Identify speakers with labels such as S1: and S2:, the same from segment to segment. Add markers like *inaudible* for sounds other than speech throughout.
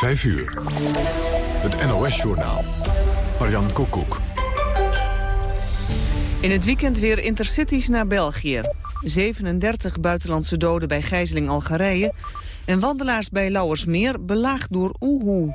S1: 5 uur. Het NOS-journaal. Marian Koekoek.
S2: In het weekend weer intercities naar België. 37 buitenlandse doden bij gijzeling Algerije. En wandelaars bij Lauwersmeer belaagd door Oehoe.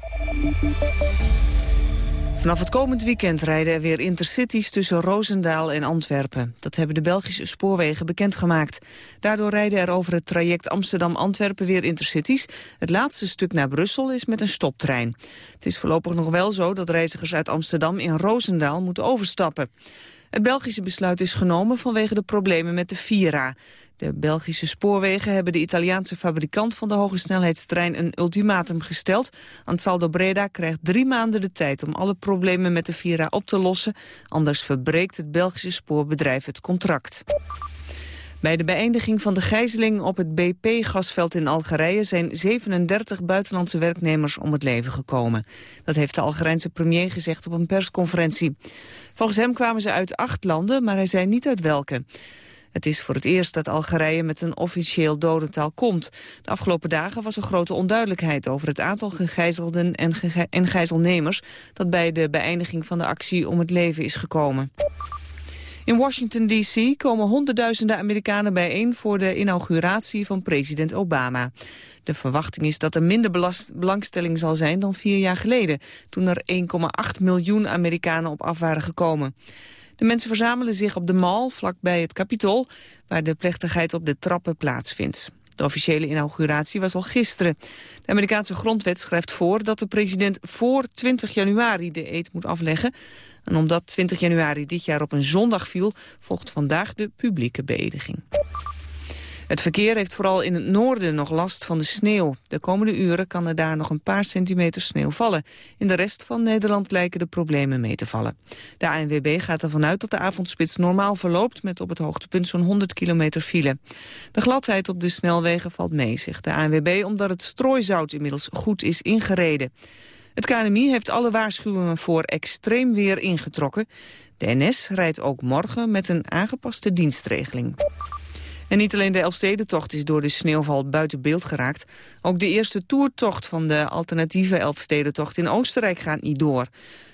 S2: Vanaf het komend weekend rijden er weer intercities tussen Roosendaal en Antwerpen. Dat hebben de Belgische spoorwegen bekendgemaakt. Daardoor rijden er over het traject Amsterdam-Antwerpen weer intercities. Het laatste stuk naar Brussel is met een stoptrein. Het is voorlopig nog wel zo dat reizigers uit Amsterdam in Roosendaal moeten overstappen. Het Belgische besluit is genomen vanwege de problemen met de Vira. De Belgische spoorwegen hebben de Italiaanse fabrikant van de hogesnelheidstrein een ultimatum gesteld. Ansaldo Breda krijgt drie maanden de tijd om alle problemen met de Vira op te lossen. Anders verbreekt het Belgische spoorbedrijf het contract. Bij de beëindiging van de gijzeling op het BP-gasveld in Algerije zijn 37 buitenlandse werknemers om het leven gekomen. Dat heeft de Algerijnse premier gezegd op een persconferentie. Volgens hem kwamen ze uit acht landen, maar hij zei niet uit welke. Het is voor het eerst dat Algerije met een officieel dodental komt. De afgelopen dagen was er grote onduidelijkheid over het aantal gegijzelden en, en gijzelnemers dat bij de beëindiging van de actie om het leven is gekomen. In Washington D.C. komen honderdduizenden Amerikanen bijeen voor de inauguratie van president Obama. De verwachting is dat er minder belangstelling zal zijn dan vier jaar geleden, toen er 1,8 miljoen Amerikanen op af waren gekomen. De mensen verzamelen zich op de Mall, vlakbij het Capitool, waar de plechtigheid op de trappen plaatsvindt. De officiële inauguratie was al gisteren. De Amerikaanse grondwet schrijft voor dat de president voor 20 januari de eed moet afleggen. En omdat 20 januari dit jaar op een zondag viel, volgt vandaag de publieke beëdiging. Het verkeer heeft vooral in het noorden nog last van de sneeuw. De komende uren kan er daar nog een paar centimeter sneeuw vallen. In de rest van Nederland lijken de problemen mee te vallen. De ANWB gaat ervan uit dat de avondspits normaal verloopt... met op het hoogtepunt zo'n 100 kilometer file. De gladheid op de snelwegen valt mee, zegt de ANWB... omdat het strooizout inmiddels goed is ingereden. Het KNMI heeft alle waarschuwingen voor extreem weer ingetrokken. De NS rijdt ook morgen met een aangepaste dienstregeling. En niet alleen de Elfstedentocht is door de sneeuwval buiten beeld geraakt. Ook de eerste toertocht van de alternatieve Elfstedentocht in Oostenrijk gaat niet door.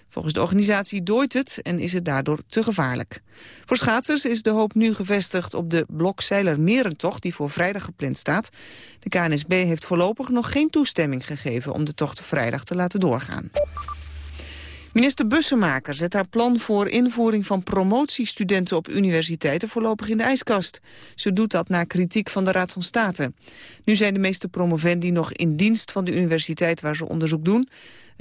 S2: Volgens de organisatie dooit het en is het daardoor te gevaarlijk. Voor schaatsers is de hoop nu gevestigd op de Blokzeiler-Merentocht... die voor vrijdag gepland staat. De KNSB heeft voorlopig nog geen toestemming gegeven... om de tocht vrijdag te laten doorgaan. Minister Bussemaker zet haar plan voor invoering van promotiestudenten op universiteiten voorlopig in de ijskast. Ze doet dat na kritiek van de Raad van State. Nu zijn de meeste promovendi nog in dienst van de universiteit waar ze onderzoek doen.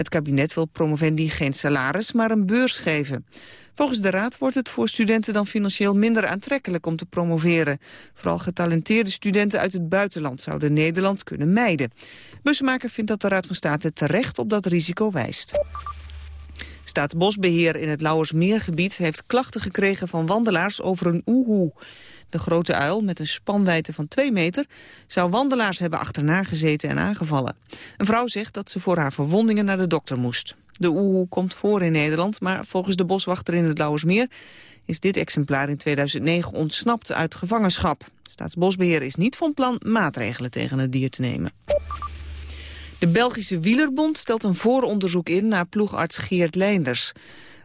S2: Het kabinet wil promovendi geen salaris, maar een beurs geven. Volgens de Raad wordt het voor studenten dan financieel minder aantrekkelijk om te promoveren. Vooral getalenteerde studenten uit het buitenland zouden Nederland kunnen mijden. Bussemaker vindt dat de Raad van State terecht op dat risico wijst. Staatsbosbeheer in het Lauwersmeergebied heeft klachten gekregen van wandelaars over een oehoe. De grote uil, met een spanwijdte van 2 meter, zou wandelaars hebben achterna gezeten en aangevallen. Een vrouw zegt dat ze voor haar verwondingen naar de dokter moest. De oehoe komt voor in Nederland, maar volgens de boswachter in het Lauwersmeer is dit exemplaar in 2009 ontsnapt uit gevangenschap. Staatsbosbeheer is niet van plan maatregelen tegen het dier te nemen. De Belgische Wielerbond stelt een vooronderzoek in naar ploegarts Geert Leinders.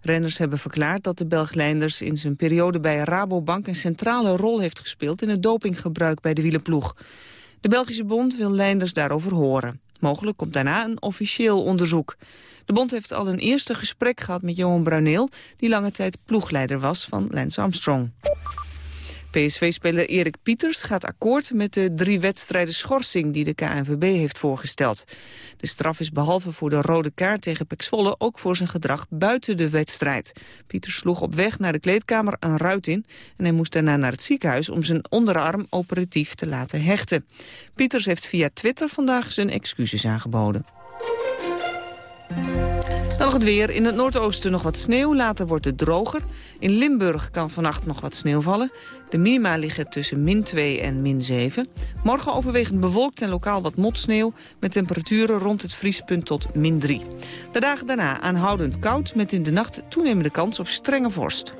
S2: Renners hebben verklaard dat de Belg Leinders in zijn periode bij Rabobank een centrale rol heeft gespeeld in het dopinggebruik bij de wielerploeg. De Belgische bond wil Leinders daarover horen. Mogelijk komt daarna een officieel onderzoek. De bond heeft al een eerste gesprek gehad met Johan Bruneel, die lange tijd ploegleider was van Lance Armstrong. PSV-speler Erik Pieters gaat akkoord met de drie wedstrijden schorsing die de KNVB heeft voorgesteld. De straf is behalve voor de rode kaart tegen Pek Zwolle ook voor zijn gedrag buiten de wedstrijd. Pieters sloeg op weg naar de kleedkamer een ruit in en hij moest daarna naar het ziekenhuis om zijn onderarm operatief te laten hechten. Pieters heeft via Twitter vandaag zijn excuses aangeboden. Het weer. In het noordoosten nog wat sneeuw. Later wordt het droger. In Limburg kan vannacht nog wat sneeuw vallen. De minima liggen tussen min 2 en min 7. Morgen overwegend bewolkt en lokaal wat motsneeuw... met temperaturen rond het vriespunt tot min 3. De dagen daarna aanhoudend koud... met in de nacht toenemende kans op strenge vorst.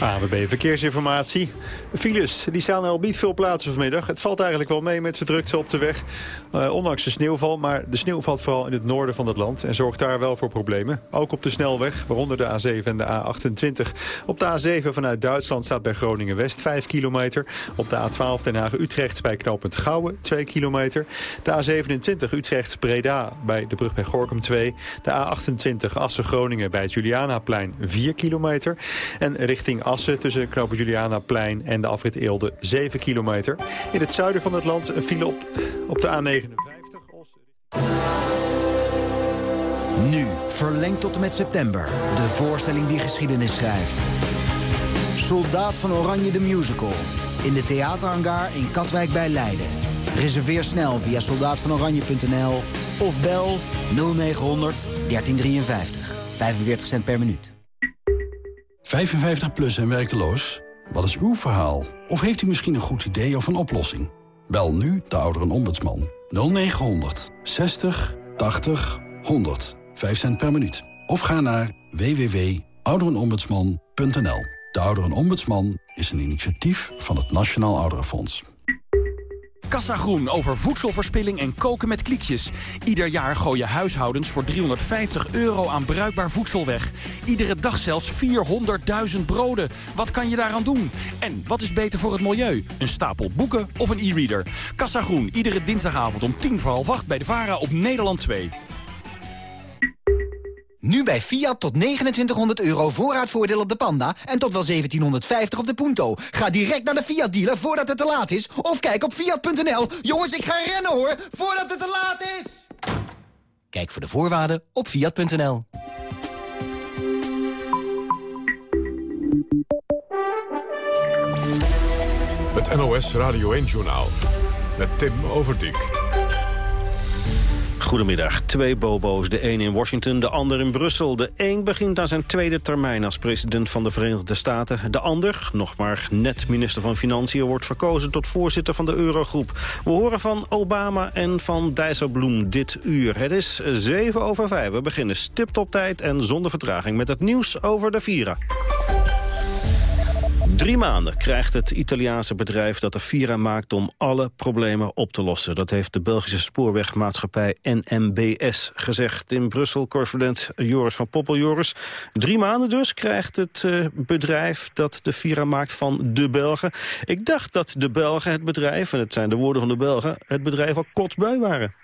S3: AWB Verkeersinformatie. Files, die staan er op niet veel plaatsen vanmiddag. Het valt eigenlijk wel mee met z'n drukte op de weg. Uh, ondanks de sneeuwval, maar de sneeuw valt vooral in het noorden van het land... en zorgt daar wel voor problemen. Ook op de snelweg, waaronder de A7 en de A28. Op de A7 vanuit Duitsland staat bij Groningen-West 5 kilometer. Op de A12 Den Haag-Utrecht bij knooppunt Gouwen 2 kilometer. De A27 Utrecht-Breda bij de brug bij Gorkum 2. De A28 Assen-Groningen bij het Julianaplein 4 kilometer. En richting Assen tussen knooppunt Julianaplein en de afrit Eelde 7 kilometer. In het zuiden van het land een file op, op de A59.
S4: Nu, verlengd tot en met september. De voorstelling die geschiedenis schrijft. Soldaat van Oranje de Musical. In de theaterhangar in Katwijk bij Leiden. Reserveer snel via soldaatvanoranje.nl of bel 0900 1353. 45 cent per minuut.
S5: 55 plus en werkeloos? Wat is uw verhaal? Of heeft u misschien een goed idee of een oplossing? Bel nu de ouderenombudsman. 0900 60 80 100. 5 cent per minuut. Of ga naar www.ouderenombudsman.nl. De Ouderenombudsman is een initiatief van het Nationaal Ouderenfonds.
S6: Kassa Groen over voedselverspilling en koken met kliekjes. Ieder jaar gooien huishoudens voor 350 euro aan bruikbaar voedsel weg. Iedere dag zelfs 400.000 broden. Wat kan je daaraan doen? En wat is beter voor het milieu? Een stapel boeken of een e-reader? Kassa Groen, iedere dinsdagavond om tien voor half acht bij de VARA op Nederland 2.
S7: Nu bij Fiat tot 2900 euro voorraadvoordeel op de Panda en tot wel 1750 op de Punto. Ga direct naar de Fiat dealer voordat het te laat is. Of kijk op fiat.nl. Jongens, ik ga rennen hoor, voordat het te laat is. Kijk voor de voorwaarden op fiat.nl.
S1: Het NOS Radio 1 Journaal met Tim Overdijk.
S8: Goedemiddag. Twee bobo's, de een in Washington, de ander in Brussel. De een begint aan zijn tweede termijn als president van de Verenigde Staten. De ander, nog maar net minister van Financiën... wordt verkozen tot voorzitter van de Eurogroep. We horen van Obama en van Dijsselbloem dit uur. Het is zeven over vijf. We beginnen stipt op tijd en zonder vertraging... met het nieuws over de Vira. Drie maanden krijgt het Italiaanse bedrijf dat de Vira maakt om alle problemen op te lossen. Dat heeft de Belgische spoorwegmaatschappij NMBS gezegd. In Brussel, correspondent Joris van Poppel. Joris, drie maanden dus krijgt het uh, bedrijf dat de Vira maakt van de Belgen. Ik dacht dat de Belgen het bedrijf, en het zijn de woorden van de Belgen, het bedrijf al kotsbui waren.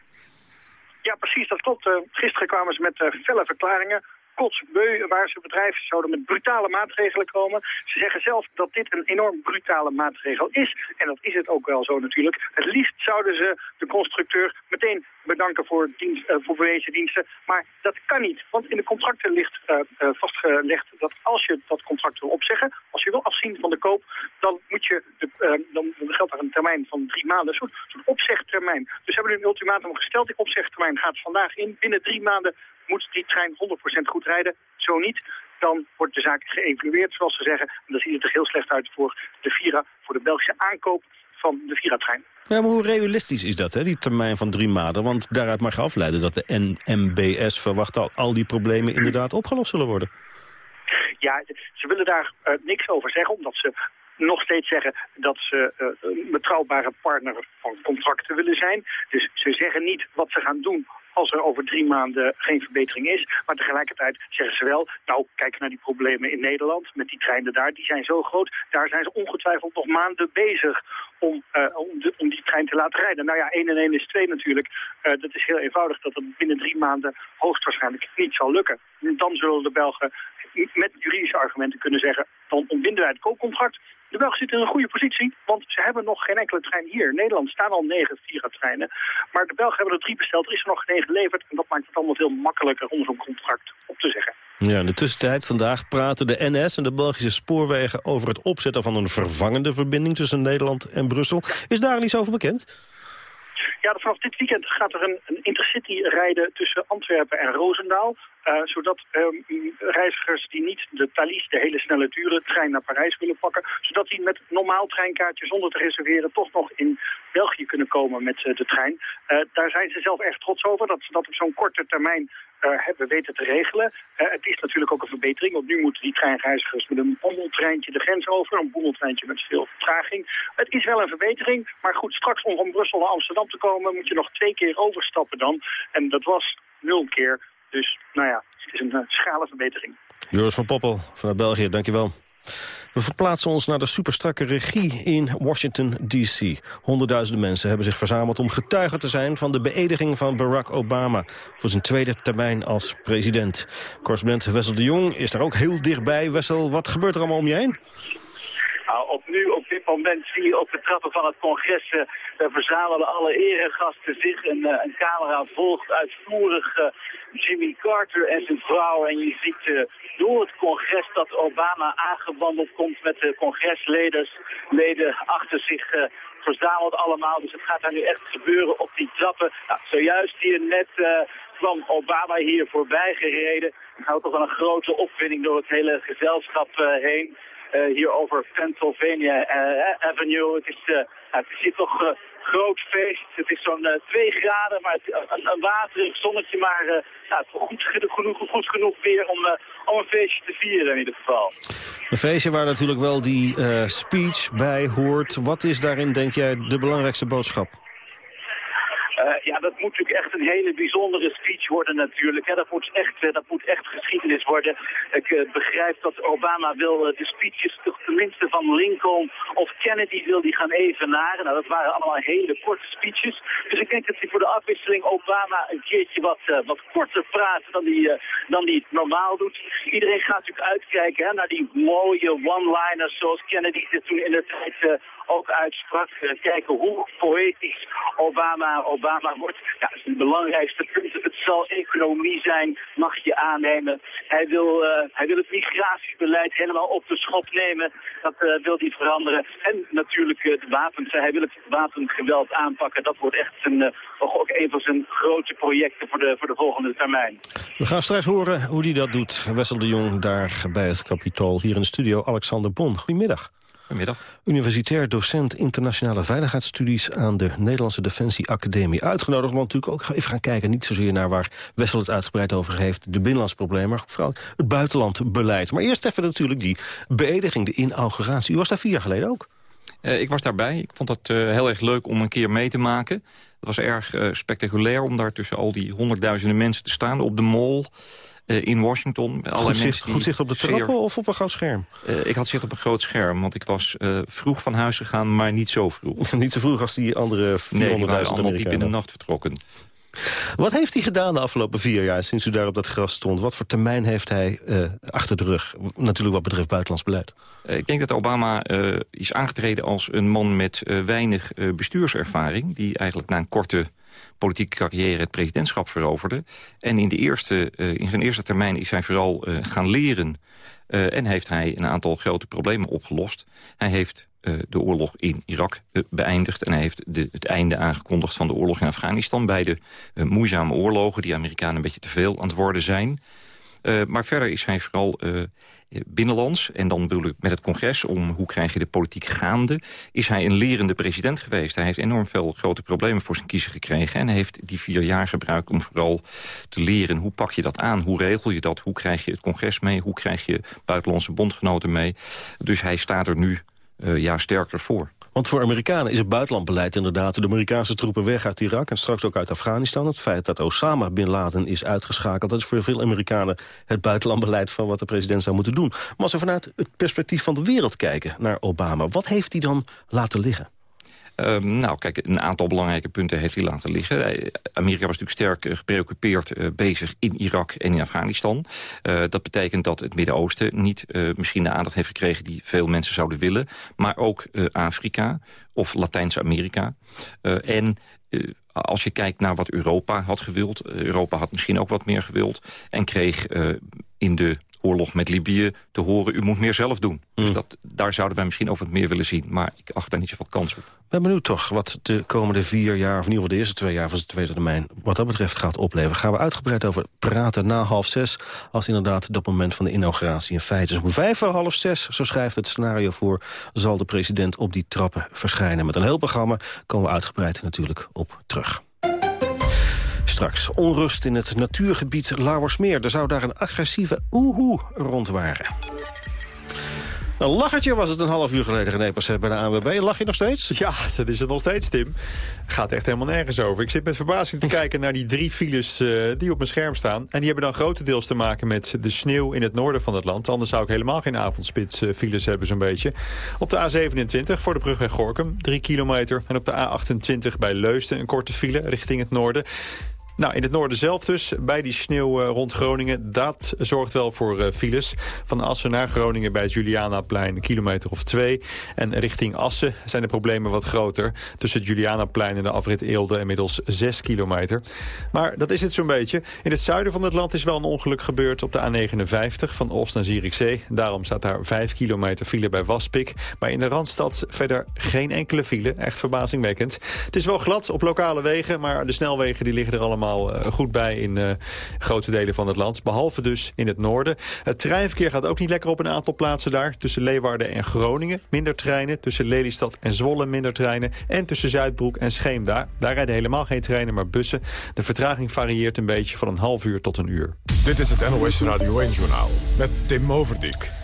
S9: Ja, precies, dat klopt. Uh, gisteren kwamen ze met uh, felle verklaringen kotsbeu waar ze bedrijven zouden met brutale maatregelen komen. Ze zeggen zelf dat dit een enorm brutale maatregel is. En dat is het ook wel zo natuurlijk. Het liefst zouden ze de constructeur meteen bedanken voor, dienst, uh, voor diensten. Maar dat kan niet, want in de contracten ligt uh, uh, vastgelegd dat als je dat contract wil opzeggen, als je wil afzien van de koop, dan, moet je de, dan geldt er een termijn van drie maanden, een soort opzegtermijn. Dus we hebben nu een ultimatum gesteld, die opzegtermijn gaat vandaag in. Binnen drie maanden moet die trein 100% goed rijden. Zo niet, dan wordt de zaak geëvalueerd, zoals ze zeggen. En dan ziet het er heel slecht uit voor de Vira, voor de Belgische aankoop van de Vira-trein.
S8: Ja, maar hoe realistisch is dat, hè, die termijn van drie maanden? Want daaruit mag je afleiden dat de NMBS verwacht dat al die problemen inderdaad opgelost zullen worden.
S9: Ja, ze willen daar uh, niks over zeggen, omdat ze nog steeds zeggen dat ze uh, een betrouwbare partner van contracten willen zijn. Dus ze zeggen niet wat ze gaan doen als er over drie maanden geen verbetering is. Maar tegelijkertijd zeggen ze wel, nou kijk naar die problemen in Nederland met die treinen daar, die zijn zo groot. Daar zijn ze ongetwijfeld nog maanden bezig om, uh, om, die trein te laten rijden. Nou ja, 1 en 1 is 2 natuurlijk. Uh, dat is heel eenvoudig dat het binnen drie maanden hoogstwaarschijnlijk niet zal lukken. Dan zullen de Belgen met juridische argumenten kunnen zeggen, dan ontbinden wij het koopcontract. De Belgen zitten in een goede positie, want ze hebben nog geen enkele trein hier. In Nederland staan al negen Vira-treinen. Maar de Belgen hebben er drie besteld, er is er nog geen geleverd. En dat maakt het allemaal veel makkelijker om zo'n contract op te zeggen.
S8: Ja, in de tussentijd vandaag praten de NS en de Belgische spoorwegen... over het opzetten van een vervangende verbinding tussen Nederland en Brussel. Is daar iets over bekend?
S9: Ja, vanaf dit weekend gaat er een, een intercity rijden tussen Antwerpen en Roosendaal. Zodat ehm, reizigers die niet de Thalys, de hele snelle dure trein naar Parijs willen pakken, zodat die met normaal treinkaartje zonder te reserveren toch nog in België kunnen komen met de trein. daar zijn ze zelf echt trots over, dat ze dat op zo'n korte termijn hebben weten te regelen. het is natuurlijk ook een verbetering, want nu moeten die treinreizigers met een bommeltreintje de grens over, een bommeltreintje met veel vertraging. Het is wel een verbetering, maar goed, straks om van Brussel naar Amsterdam te komen moet je nog twee keer overstappen dan. En dat was nul keer. Dus nou ja, het is een uh, schale verbetering.
S8: Joris van Poppel vanuit België, dankjewel. We verplaatsen ons naar de superstrakke regie in Washington, D.C. Honderdduizenden mensen hebben zich verzameld om getuige te zijn... van de beëdiging van Barack Obama voor zijn tweede termijn als president. Correspondent Wessel de Jong is daar ook heel dichtbij. Wessel, wat gebeurt er allemaal om je heen?
S10: Nou, op nu, op dit moment zie je op de trappen van het congres... Uh, verzamelen alle eregasten zich. Een, uh, een camera volgt uitvoerig uh, Jimmy Carter en zijn vrouw. En je ziet door het congres dat Obama aangewandeld komt met de congresleden leden achter zich verzameld allemaal. Dus het gaat daar nu echt gebeuren op die trappen. Nou, zojuist hier net kwam Obama hier voorbij gereden. Het houdt toch wel een grote opwinding door het hele gezelschap heen. Eh, hier over Pennsylvania eh, Avenue. Het is, eh, het is hier toch groot feest. Het is zo'n 2 graden, maar een, waterig zonnetje. Maar goed, genoeg, goed genoeg weer om, om een feestje te vieren in ieder geval.
S8: Een feestje waar natuurlijk wel die speech bij hoort. Wat is daarin, denk jij, de belangrijkste boodschap?
S10: Uh, ja, dat moet natuurlijk echt een hele bijzondere speech worden natuurlijk. Hè. Dat, moet echt, uh, dat moet echt geschiedenis worden. Ik uh, begrijp dat Obama wil de speeches tenminste van Lincoln of Kennedy wil die gaan evenaren. Nou, dat waren allemaal hele korte speeches. Dus ik denk dat hij voor de afwisseling Obama een keertje wat, wat korter praat dan hij dan die normaal doet. Iedereen gaat natuurlijk uitkijken hè, naar die mooie one-liners zoals Kennedy toen in de tijd ook uitsprak. kijken hoe poëtisch Obama, Obama wordt. Ja, dat is het belangrijkste punt. Het zal economie zijn, mag je aannemen. Hij wil, uh, hij wil het migratiebeleid helemaal op de schop nemen. Dat uh, wil hij veranderen. En natuurlijk de wapens. Hij wil het wapengeweld aanpakken. Dat wordt echt een, ook een van zijn grote projecten voor de, voor de volgende termijn.
S8: We gaan straks horen hoe hij dat doet. Wessel de Jong daar bij het Capitool. Hier in de studio Alexander Bon. Goedemiddag.
S11: Goedemiddag.
S8: Universitair docent internationale veiligheidsstudies aan de Nederlandse Defensie Academie. Uitgenodigd, want natuurlijk ook even gaan kijken, niet zozeer naar waar Wessel het uitgebreid over heeft, de binnenlandse problemen, maar vooral het buitenlandbeleid. Maar eerst even natuurlijk die beëdiging, de inauguratie. U was daar vier jaar geleden ook.
S11: Uh, ik was daarbij. Ik vond het uh, heel erg leuk om een keer mee te maken. Het was erg uh, spectaculair om daar tussen al die honderdduizenden mensen te staan op de mall. Eh, in Washington.
S8: Goed zicht, goed zicht op de trappen of op een groot scherm?
S11: Uh, ik had zicht op een groot scherm, want ik was uh, vroeg van huis gegaan, maar niet zo vroeg. *laughs*
S8: niet zo vroeg als die andere 400.000
S11: Nee, die waren allemaal diep in de nacht vertrokken.
S8: Wat heeft hij gedaan de afgelopen vier jaar sinds u daar op dat gras stond? Wat voor termijn heeft hij uh, achter de rug? Natuurlijk wat betreft buitenlands beleid.
S11: Ik denk dat Obama uh, is aangetreden als een man met weinig bestuurservaring... die eigenlijk na een korte politieke carrière het presidentschap veroverde. En in, de eerste, in zijn eerste termijn is hij vooral gaan leren... en heeft hij een aantal grote problemen opgelost. Hij heeft de oorlog in Irak beëindigd. En hij heeft de, het einde aangekondigd van de oorlog in Afghanistan. Beide moeizame oorlogen die Amerikanen een beetje te veel aan het worden zijn. Maar verder is hij vooral binnenlands, en dan bedoel ik met het congres... om hoe krijg je de politiek gaande, is hij een lerende president geweest. Hij heeft enorm veel grote problemen voor zijn kiezer gekregen... en heeft die vier jaar gebruikt om vooral te leren... hoe pak je dat aan, hoe regel je dat, hoe krijg je het congres mee... hoe krijg je buitenlandse bondgenoten mee. Dus hij staat er nu uh, ja, sterker voor.
S8: Want voor Amerikanen is het buitenlandbeleid inderdaad... de Amerikaanse troepen weg uit Irak en straks ook uit Afghanistan. Het feit dat Osama Bin Laden is uitgeschakeld... dat is voor veel Amerikanen het buitenlandbeleid van wat de president zou moeten doen. Maar als we vanuit het perspectief van de wereld kijken naar Obama... wat heeft hij dan laten liggen?
S11: Um, nou, kijk, een aantal belangrijke punten heeft hij laten liggen. Amerika was natuurlijk sterk uh, gepreoccupeerd uh, bezig in Irak en in Afghanistan. Uh, dat betekent dat het Midden-Oosten niet misschien de aandacht heeft gekregen... die veel mensen zouden willen, maar ook Afrika of Latijns-Amerika. en als je kijkt naar wat Europa had gewild... Europa had misschien ook wat meer gewild... en kreeg in de
S12: oorlog met Libië te horen... u moet meer zelf doen. Dus hmm. dat, daar zouden wij misschien over wat meer willen zien. Maar ik acht daar niet zoveel kans op.
S8: Ik ben benieuwd toch wat de komende vier jaar... of in ieder geval de eerste twee jaar van zijn tweede termijn... wat dat betreft gaat opleveren. Gaan we uitgebreid over praten na half zes... als inderdaad dat moment van de inauguratie in feite is. Om vijf voor half zes, zo schrijft het scenario voor... zal de president op die trappen verschijnen. Met een heel programma komen we uitgebreid natuurlijk op terug. Straks onrust in het natuurgebied Lauwersmeer. Er zou daar een agressieve oehoe rondwaren. Een lachertje was het een half uur geleden, Passet bij de ANWB. Lach je nog steeds?
S3: Ja, dat is het nog steeds, Tim. Gaat echt helemaal nergens over. Ik zit met verbazing te kijken naar die drie files uh, die op mijn scherm staan. En die hebben dan grotendeels te maken met de sneeuw in het noorden van het land. Anders zou ik helemaal geen avondspits uh, files hebben, zo'n beetje. Op de A27 voor de brug bij Gorkum, 3 kilometer. En op de A28 bij Leusden een korte file richting het noorden. Nou, in het noorden zelf dus, bij die sneeuw eh, rond Groningen... dat zorgt wel voor uh, files. Van Assen naar Groningen bij het Julianaplein een kilometer of twee. En richting Assen zijn de problemen wat groter. Tussen het Julianaplein en de afrit Eelde inmiddels 6 kilometer. Maar dat is het zo'n beetje. In het zuiden van het land is wel een ongeluk gebeurd op de A59... van Oost naar Zierikzee. Daarom staat daar 5 kilometer file bij Waspik. Maar in de Randstad verder geen enkele file. Echt verbazingwekkend. Het is wel glad op lokale wegen, maar de snelwegen die liggen er allemaal eh, goed bij in uh, grote delen van het land. Behalve dus in het noorden. Het treinverkeer gaat ook niet lekker op een aantal plaatsen daar. Tussen Leeuwarden en Groningen minder treinen. Tussen Lelystad en Zwolle minder treinen. En tussen Zuidbroek en Scheemda. Daar rijden helemaal geen treinen, maar bussen. De vertraging varieert een beetje van een half uur tot een uur.
S1: Dit is het NOS Radio 1-journaal met Tim Overdijk.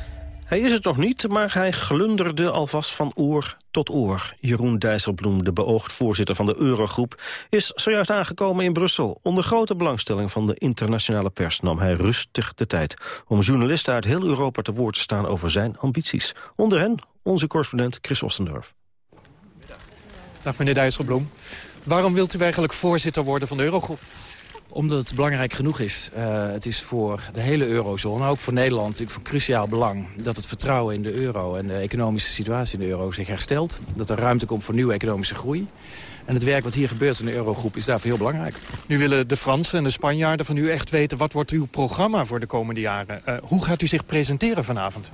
S8: Hij is het nog niet, maar hij glunderde alvast van oor tot oor. Jeroen Dijsselbloem, de beoogd voorzitter van de Eurogroep... is zojuist aangekomen in Brussel. Onder grote belangstelling van de internationale pers... nam hij rustig de tijd om journalisten uit heel Europa te woord te staan... over zijn ambities. Onder hen onze correspondent Chris Ostendorf.
S13: Dag meneer Dijsselbloem. Waarom wilt u eigenlijk voorzitter worden van de Eurogroep?
S14: Omdat het belangrijk genoeg is. Uh, het is voor de hele eurozone, ook voor Nederland, natuurlijk van cruciaal belang... dat het vertrouwen in de euro en de economische situatie in de euro zich herstelt. Dat er ruimte komt voor nieuwe economische groei. En het werk wat hier gebeurt in de eurogroep is daarvoor heel belangrijk.
S13: Nu willen de Fransen en de Spanjaarden van u echt weten... wat wordt uw programma voor de komende jaren? Uh, hoe gaat u zich presenteren vanavond?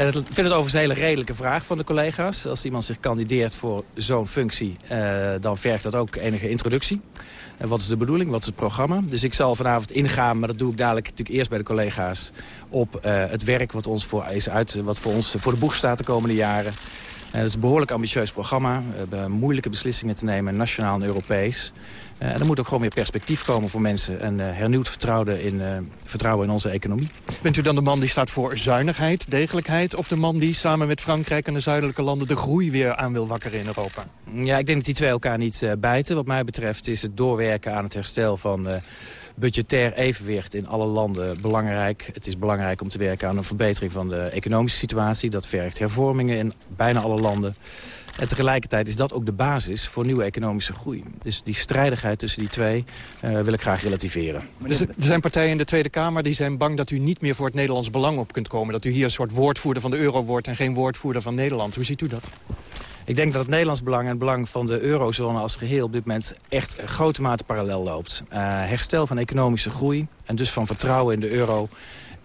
S14: Ik vind het overigens een hele redelijke vraag van de collega's. Als iemand zich kandideert voor zo'n functie, uh, dan vergt dat ook enige introductie. En wat is de bedoeling? Wat is het programma? Dus ik zal vanavond ingaan, maar dat doe ik dadelijk natuurlijk eerst bij de collega's... op uh, het werk wat, ons voor, is uit, wat voor ons voor de boeg staat de komende jaren. Uh, dat is een behoorlijk ambitieus programma. We hebben moeilijke beslissingen te nemen, nationaal en Europees. En er moet ook gewoon meer perspectief komen voor mensen. En uh, hernieuwd vertrouwen in, uh, vertrouwen in onze economie.
S13: Bent u dan de man die staat voor zuinigheid, degelijkheid... of de man die samen met Frankrijk en de zuidelijke landen... de groei weer aan wil wakkeren in Europa?
S14: Ja, ik denk dat die twee elkaar niet bijten. Wat mij betreft is het doorwerken aan het herstel van budgetair evenwicht in alle landen belangrijk. Het is belangrijk om te werken aan een verbetering van de economische situatie. Dat vergt hervormingen in bijna alle landen. En tegelijkertijd is dat ook de basis voor nieuwe economische groei. Dus die strijdigheid tussen die twee uh, wil ik graag relativeren.
S13: Dus er zijn partijen in de Tweede Kamer die zijn bang dat u niet meer voor het Nederlands belang op kunt komen. Dat u hier een soort woordvoerder van de euro wordt en geen woordvoerder van Nederland. Hoe ziet u dat?
S14: Ik denk dat het Nederlands belang en het belang van de eurozone als geheel op dit moment echt grote mate parallel loopt. Uh, herstel van economische groei en dus van vertrouwen in de euro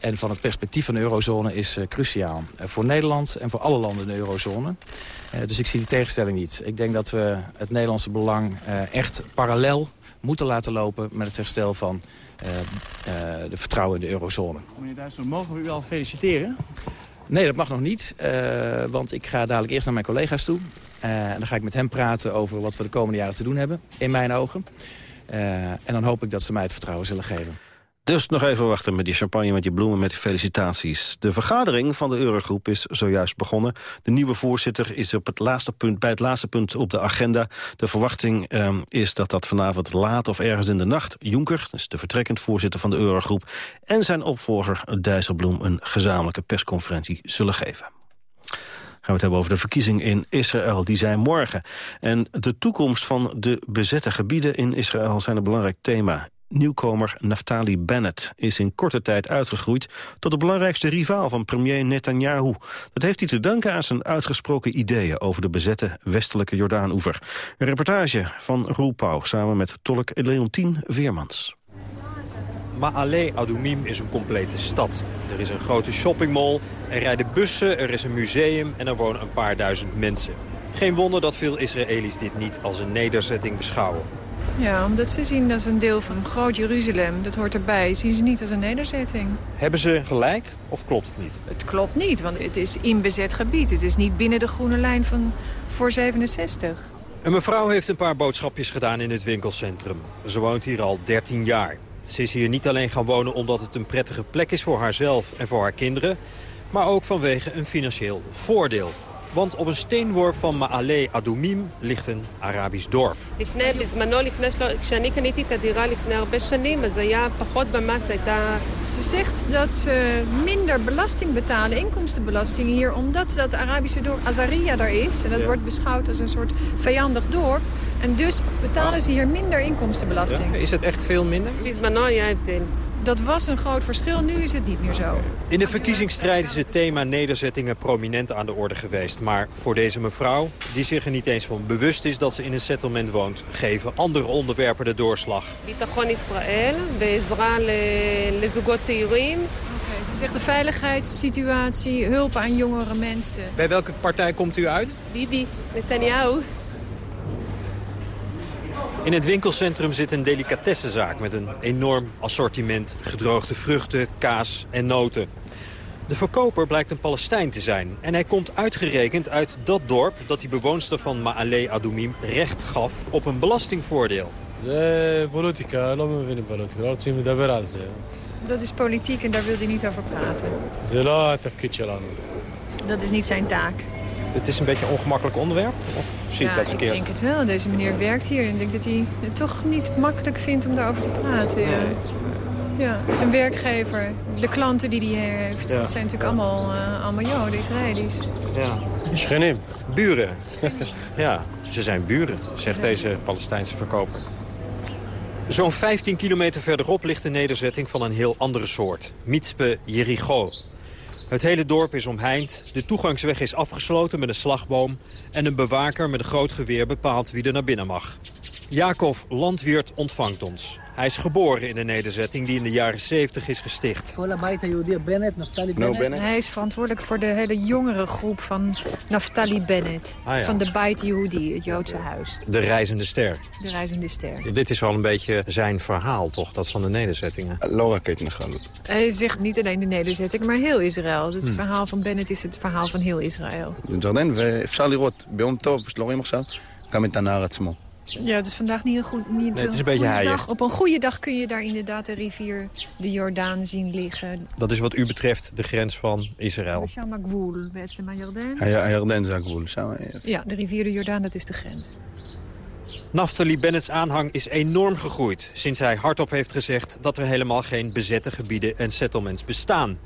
S14: en van het perspectief van de eurozone is uh, cruciaal. Uh, voor Nederland en voor alle landen in de eurozone. Uh, dus ik zie die tegenstelling niet. Ik denk dat we het Nederlandse belang echt parallel moeten laten lopen... met het herstel van de vertrouwen in de eurozone.
S13: Meneer Duitsland, mogen we u al feliciteren?
S14: Nee, dat mag nog niet. want ik ga dadelijk eerst naar mijn collega's toe. en dan ga ik met hen praten over wat we de komende jaren te doen hebben. In mijn ogen. en dan hoop ik dat ze mij het vertrouwen zullen geven.
S8: Dus nog even wachten met die champagne, met die bloemen, met die felicitaties. De vergadering van de Eurogroep is zojuist begonnen. De nieuwe voorzitter is op het laatste punt, bij het laatste punt op de agenda. De verwachting eh, is dat dat vanavond laat of ergens in de nacht... Juncker, dus de vertrekkend voorzitter van de Eurogroep... en zijn opvolger Dijsselbloem een gezamenlijke persconferentie zullen geven gaan we het hebben over de verkiezing in Israël. Die zijn morgen. En de toekomst van de bezette gebieden in Israël zijn een belangrijk thema. Nieuwkomer Naftali Bennett is in korte tijd uitgegroeid... tot de belangrijkste rivaal van premier Netanyahu. Dat heeft hij te danken aan zijn uitgesproken ideeën... over de bezette westelijke Jordaan-oever. Een reportage van Roel Pauw samen met tolk Leontien Veermans.
S15: Ma'ale Adumim is een complete stad. Er is een grote shoppingmall, er rijden bussen, er is een museum en er wonen een paar duizend mensen. Geen wonder dat veel Israëli's dit niet als een nederzetting beschouwen.
S16: Ja, omdat ze zien dat is een deel van groot Jeruzalem. Dat hoort erbij. Zien ze niet als een nederzetting.
S15: Hebben ze gelijk of klopt het niet?
S16: Het klopt niet, want het is in bezet gebied. Het is niet binnen de groene lijn van voor 67.
S15: Een mevrouw heeft een paar boodschapjes gedaan in het winkelcentrum. Ze woont hier al 13 jaar. Ze is hier niet alleen gaan wonen omdat het een prettige plek is voor haarzelf en voor haar kinderen... maar ook vanwege een financieel voordeel. Want op een steenworp van Ma'ale Adumim ligt een Arabisch dorp.
S16: Ze zegt dat ze minder belasting betalen, inkomstenbelasting hier... omdat dat Arabische dorp Azaria daar is. En dat wordt beschouwd als een soort vijandig dorp. En dus betalen ze hier minder inkomstenbelasting.
S15: Ja, is het echt veel minder?
S16: Dat was een groot verschil, nu is het niet meer zo.
S15: In de verkiezingsstrijd is het thema nederzettingen prominent aan de orde geweest. Maar voor deze mevrouw, die zich er niet eens van bewust is dat ze in een settlement woont... geven andere onderwerpen de doorslag.
S16: Bitachon Israël, Israël lezugot Ze zegt de veiligheidssituatie, hulp aan jongere mensen.
S15: Bij welke partij komt u uit?
S16: Bibi, Netanyahu.
S15: In het winkelcentrum zit een delicatessenzaak met een enorm assortiment gedroogde vruchten, kaas en noten. De verkoper blijkt een Palestijn te zijn. En hij komt uitgerekend uit dat dorp dat die bewoonster van Ma'ale Adumim recht gaf op een belastingvoordeel.
S16: Dat is politiek en daar wil hij niet over praten. Dat is niet zijn taak.
S15: Het is een beetje een ongemakkelijk onderwerp? Of zie ik
S16: ja,
S15: dat verkeerd?
S16: ik denk het wel. Deze meneer werkt hier en ik denk dat hij het toch niet makkelijk vindt om daarover te praten. Ja. Ja, het is een werkgever. De klanten die hij heeft,
S15: Ja.
S16: dat zijn natuurlijk allemaal, eh, allemaal Joden, Israëli's.
S15: Ja. Schrenim. Buren. *laughs* ja, ze zijn buren, zegt deze Palestijnse verkoper. Zo'n 15 kilometer verderop ligt een nederzetting van een heel andere soort. Mitzpe Jericho. Het hele dorp is omheind, de toegangsweg is afgesloten met een slagboom... en een bewaker met een groot geweer bepaalt wie er naar binnen mag. Jacob Landweert ontvangt ons. Hij is geboren in een nederzetting die in de jaren 70 is gesticht.
S16: Hij is verantwoordelijk voor de hele jongere groep van Naftali Bennett.
S15: Ah, ja.
S16: Van de Beit Yehudi, het Joodse huis.
S15: De reizende ster.
S16: De reizende ster.
S15: Dit is wel een beetje zijn verhaal, toch? Dat van de nederzettingen.
S16: Hij zegt niet alleen de nederzetting, maar heel Israël. Het
S15: Hmm.
S16: verhaal van Bennett is het verhaal van heel Israël.
S17: ג'רדן, ואפשר לראות ביום טוב, שלא רואים עכשיו, גם את הנהר עצמו.
S16: ja, het is vandaag niet een, goed, niet
S15: het is een, beetje
S16: dag. Op een goede dag kun je daar inderdaad de rivier de Jordaan zien liggen.
S15: Dat is wat u betreft de grens van Israël.
S16: Ja, de rivier de Jordaan, dat is de grens.
S15: Naftali Bennett's aanhang is enorm gegroeid... sinds hij hardop heeft gezegd dat er helemaal geen bezette gebieden en settlements bestaan.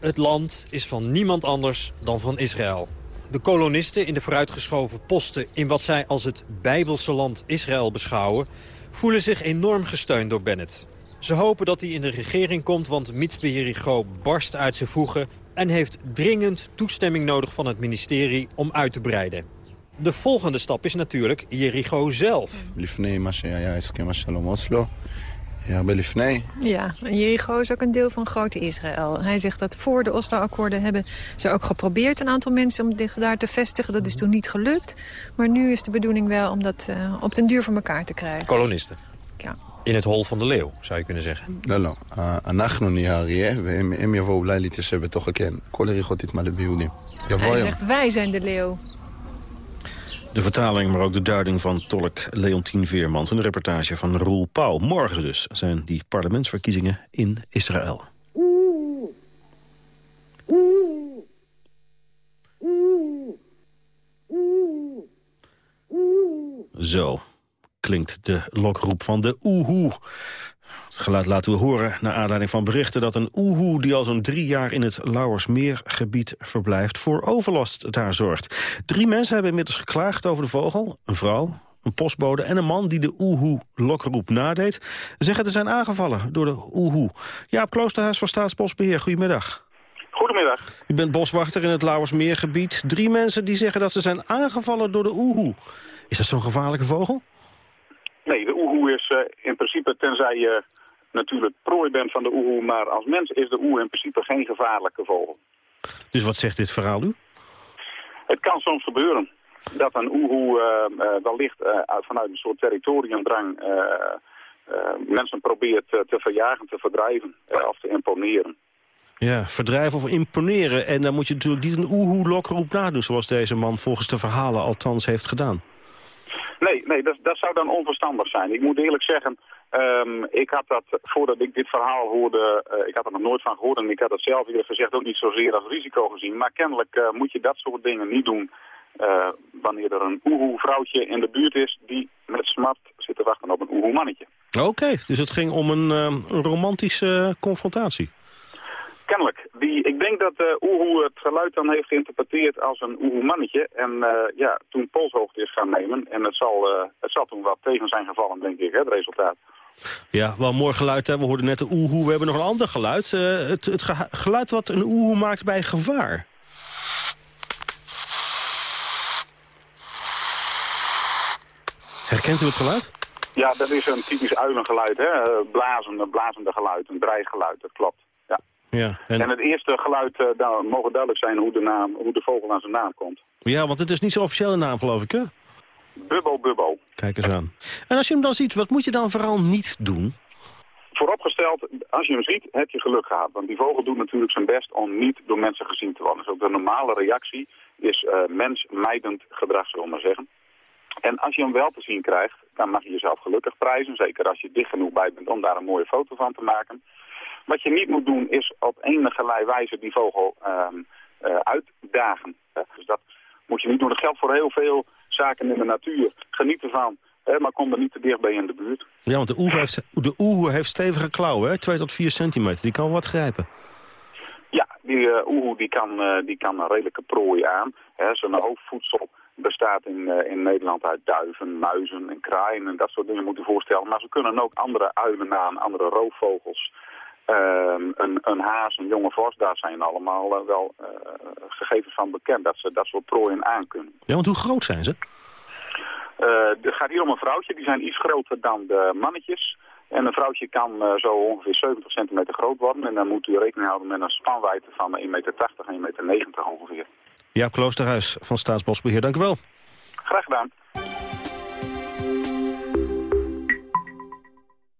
S15: Het land is van niemand anders dan van Israël de kolonisten in de vooruitgeschoven posten... in wat zij als het Bijbelse land Israël beschouwen... voelen zich enorm gesteund door Bennett. Ze hopen dat hij in de regering komt, want Mitzbe Jericho barst uit zijn voegen... en heeft dringend toestemming nodig van het ministerie om uit te breiden. De volgende stap is natuurlijk Jericho zelf.
S17: Oslo. Ja, Belifnei.
S16: Ja, Jericho is ook een deel van Grote Israël. Hij zegt dat voor de Oslo-akkoorden hebben ze ook geprobeerd... een aantal mensen om zich daar te vestigen. Dat is toen niet gelukt. Maar nu is de bedoeling wel om dat eh, op den duur voor elkaar te krijgen.
S15: Kolonisten.
S16: Ja.
S15: In het hol van de leeuw, zou je kunnen zeggen.
S17: Nou, nou eh, anachnu eh? we em yavou leilit hebben toch geken. Kol erichot itmale
S16: Hij zegt, wij zijn de leeuw.
S8: De vertaling, maar ook de duiding van tolk Leontien Veermans... en de reportage van Roel Pauw. Morgen dus zijn die parlementsverkiezingen in Israël. Zo klinkt de lokroep van de oehoe. Het geluid laten we horen naar aanleiding van berichten dat een oehoe... die al zo'n drie jaar in het Lauwersmeergebied verblijft... voor overlast daar zorgt. Drie mensen hebben inmiddels geklaagd over de vogel. Een vrouw, een postbode en een man die de oehoe-lokroep nadeed... zeggen te zijn aangevallen door de oehoe. Jaap Kloosterhuis van Staatsbosbeheer, goedemiddag.
S18: Goedemiddag.
S8: U bent boswachter in het Lauwersmeergebied. Drie mensen die zeggen dat ze zijn aangevallen door de oehoe. Is dat zo'n gevaarlijke vogel?
S18: Nee, de oehoe is eh, in principe, tenzij je natuurlijk prooi bent van de oehoe. Maar als mens is de oehoe in principe geen gevaarlijke vogel.
S8: Dus wat zegt dit verhaal u?
S18: Het kan soms gebeuren dat een oehoe uh, wellicht uh, vanuit een soort territoriumdrang mensen probeert te verjagen, te verdrijven of te imponeren.
S8: Ja, verdrijven of imponeren. En dan moet je natuurlijk niet een oehoe lokroep nadoen... zoals deze man volgens de verhalen althans heeft gedaan.
S18: Nee, nee dat, dat zou dan onverstandig zijn. Ik moet eerlijk zeggen, um, ik had dat, voordat ik dit verhaal hoorde, uh, ik had er nog nooit van gehoord en ik had het zelf eerder gezegd ook niet zozeer als risico gezien. Maar kennelijk uh, moet je dat soort dingen niet doen uh, wanneer er een oehoe-vrouwtje in de buurt is die met smart zit te wachten op een oehoe-mannetje.
S8: Oké, okay, dus het ging om een, een romantische confrontatie.
S18: Kennelijk. Die, ik denk dat uh, Oehoe het geluid dan heeft geïnterpreteerd als een Oehoe-mannetje. En uh, ja, toen polshoogte is gaan nemen. En het zal, uh, het zal toen wat tegen zijn gevallen, denk ik, hè, het resultaat.
S8: Ja, wel mooi geluid. Hè? We hoorden net de Oehoe. We hebben nog een ander geluid. het, het geluid wat een Oehoe maakt bij gevaar. Herkent u het geluid?
S18: Ja, dat is een typisch uilengeluid, hè? Blazende, blazende geluid, een dreiggeluid, dat klopt. Ja. En... en het eerste geluid, uh, daar mogen duidelijk zijn hoe de, naam, hoe de vogel aan zijn naam komt.
S8: Ja, want het is niet zo officiële naam, geloof ik, hè?
S18: Bubbo Bubbo.
S8: Kijk eens aan. En als je hem dan ziet, wat moet je dan vooral niet doen?
S18: Vooropgesteld, als je hem ziet, heb je geluk gehad. Want die vogel doet natuurlijk zijn best om niet door mensen gezien te worden. Dus ook de normale reactie is uh, mensmijdend gedrag, zullen we maar zeggen. En als je hem wel te zien krijgt, dan mag je jezelf gelukkig prijzen. Zeker als je dicht genoeg bij bent om daar een mooie foto van te maken. Wat je niet moet doen is op enige wijze die vogel um, uh, uitdagen. Dus dat moet je niet doen. Dat geldt voor heel veel zaken in de natuur. Geniet ervan, hè, maar kom er niet te dichtbij in de buurt.
S8: Ja, want de oehoe heeft, de oehoe heeft stevige klauwen, hè? 2 tot 4 centimeter. Die kan wat grijpen.
S18: Ja, die uh, oehoe die kan, uh, die kan een redelijke prooi aan. Zijn hoofdvoedsel bestaat in, uh, in Nederland uit duiven, muizen en kraaien en dat soort dingen moet je voorstellen. Maar ze kunnen ook andere uilen aan, andere roofvogels. Uh, een, een haas, een jonge vos, daar zijn allemaal uh, wel uh, gegevens van bekend dat ze dat soort prooien aan kunnen.
S8: Ja, want hoe groot zijn ze?
S18: het gaat hier om een vrouwtje, die zijn iets groter dan de mannetjes. En een vrouwtje kan zo ongeveer 70 centimeter groot worden. En dan moet u rekening houden met een spanwijdte van 1,80 meter en 1,90 meter ongeveer.
S8: Jaap Kloosterhuis van Staatsbosbeheer, dank u wel.
S18: Graag gedaan.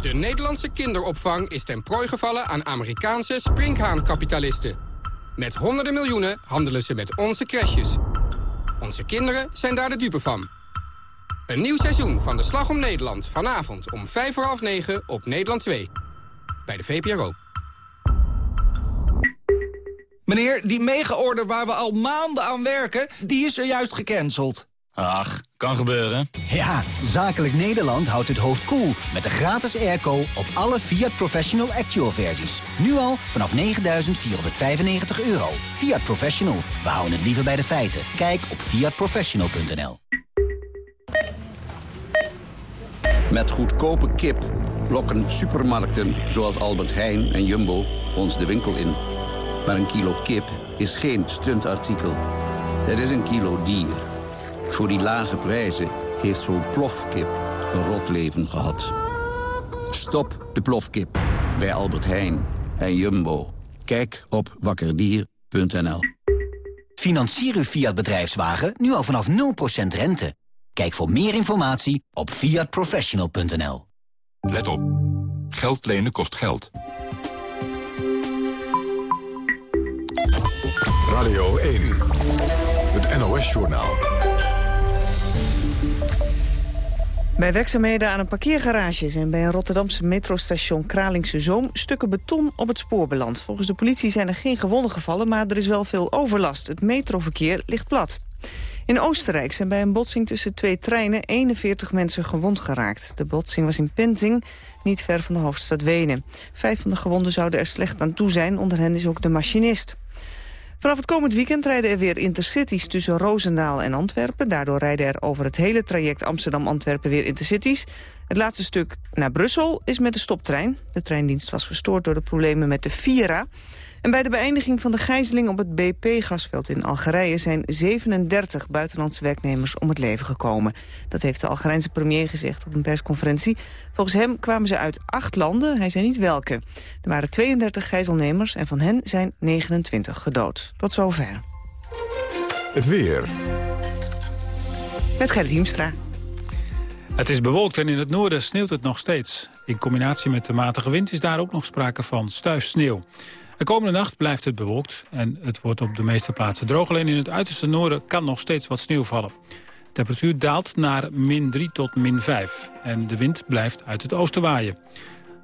S19: De Nederlandse kinderopvang is ten prooi gevallen aan Amerikaanse springhaankapitalisten. Met honderden miljoenen handelen ze met onze crèches. Onze kinderen zijn daar de dupe van. Een nieuw seizoen van de Slag om Nederland vanavond om vijf voor half negen op Nederland 2. Bij de VPRO.
S20: Meneer, die mega-order waar we al maanden aan werken, die is er juist gecanceld.
S21: Ach, kan gebeuren.
S4: Ja, Zakelijk Nederland houdt het hoofd koel cool met de gratis airco op alle Fiat Professional Actual versies. Nu al vanaf 9.495 euro. Fiat Professional, we houden het liever bij de feiten. Kijk op fiatprofessional.nl
S22: Met goedkope kip lokken supermarkten zoals Albert Heijn en Jumbo ons de winkel in. Maar een kilo kip is geen stuntartikel. Het is een kilo dier. Voor die lage prijzen heeft zo'n plofkip een rot leven gehad. Stop de plofkip bij Albert Heijn en Jumbo. Kijk op wakkerdier.nl.
S4: Financier uw Fiat bedrijfswagen nu al vanaf 0% rente. Kijk voor meer informatie op fiatprofessional.nl.
S1: Let op. Geld lenen kost geld. Radio 1. Het NOS-journaal.
S2: Bij werkzaamheden aan een parkeergarage zijn bij een Rotterdamse metrostation Kralingse Zoom stukken beton op het spoor beland. Volgens de politie zijn er geen gewonden gevallen, maar er is wel veel overlast. Het metroverkeer ligt plat. In Oostenrijk zijn bij een botsing tussen twee treinen 41 mensen gewond geraakt. De botsing was in Penzing, niet ver van de hoofdstad Wenen. Vijf van de gewonden zouden er slecht aan toe zijn, onder hen is ook de machinist. Vanaf het komend weekend rijden er weer intercities tussen Roosendaal en Antwerpen. Daardoor rijden er over het hele traject Amsterdam-Antwerpen weer intercities. Het laatste stuk naar Brussel is met de stoptrein. De treindienst was verstoord door de problemen met de Vira. En bij de beëindiging van de gijzeling op het BP-gasveld in Algerije... zijn 37 buitenlandse werknemers om het leven gekomen. Dat heeft de Algerijnse premier gezegd op een persconferentie. Volgens hem kwamen ze uit acht landen, hij zei niet welke. Er waren 32 gijzelnemers en van hen zijn 29 gedood. Tot zover.
S1: Het weer.
S2: Met Gerrit Hiemstra.
S23: Het is bewolkt en in het noorden sneeuwt het nog steeds. In combinatie met de matige wind is daar ook nog sprake van stuif sneeuw. De komende nacht blijft het bewolkt en het wordt op de meeste plaatsen droog. Alleen in het uiterste noorden kan nog steeds wat sneeuw vallen. De temperatuur daalt naar min 3 tot min 5 en de wind blijft uit het oosten waaien.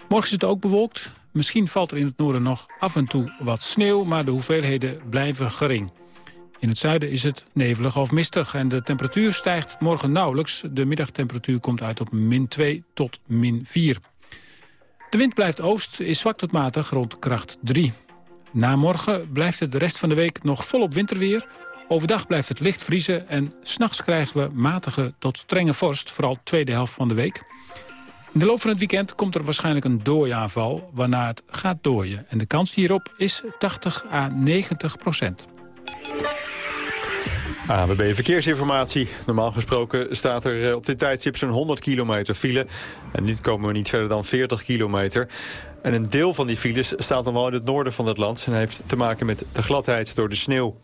S23: Morgen is het ook bewolkt. Misschien valt er in het noorden nog af en toe wat sneeuw, maar de hoeveelheden blijven gering. In het zuiden is het nevelig of mistig en de temperatuur stijgt morgen nauwelijks. De middagtemperatuur komt uit op min 2 tot min 4. De wind blijft oost, is zwak tot matig rond kracht 3. Na morgen blijft het de rest van de week nog volop winterweer. Overdag blijft het licht vriezen en s'nachts krijgen we matige tot strenge vorst, vooral tweede helft van de week. In de loop van het weekend komt er waarschijnlijk een dooiaanval, waarna het gaat dooien. En de kans hierop is 80 à 90 procent.
S3: ABB Verkeersinformatie. Normaal gesproken staat er eh, op dit tijdstip zo'n 100 kilometer file. En nu komen we niet verder dan 40 kilometer. En een deel van die files staat dan wel in het noorden van het land... en heeft te maken met de gladheid door de sneeuw.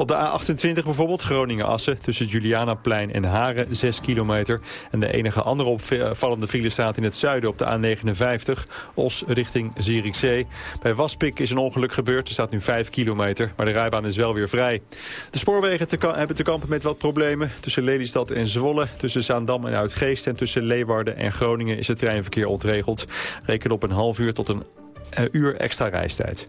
S3: Op de A28 bijvoorbeeld, Groningen-Assen... tussen Julianaplein en Haren, 6 kilometer. En de enige andere opvallende file staat in het zuiden op de A59... Os richting Zierikzee. Bij Waspik is een ongeluk gebeurd. Er staat nu 5 kilometer, maar de rijbaan is wel weer vrij. De spoorwegen hebben te kampen met wat problemen. Tussen Lelystad en Zwolle, tussen Zaandam en Uitgeest... en tussen Leeuwarden en Groningen is het treinverkeer ontregeld. Reken op een half uur tot een uh, uur extra reistijd.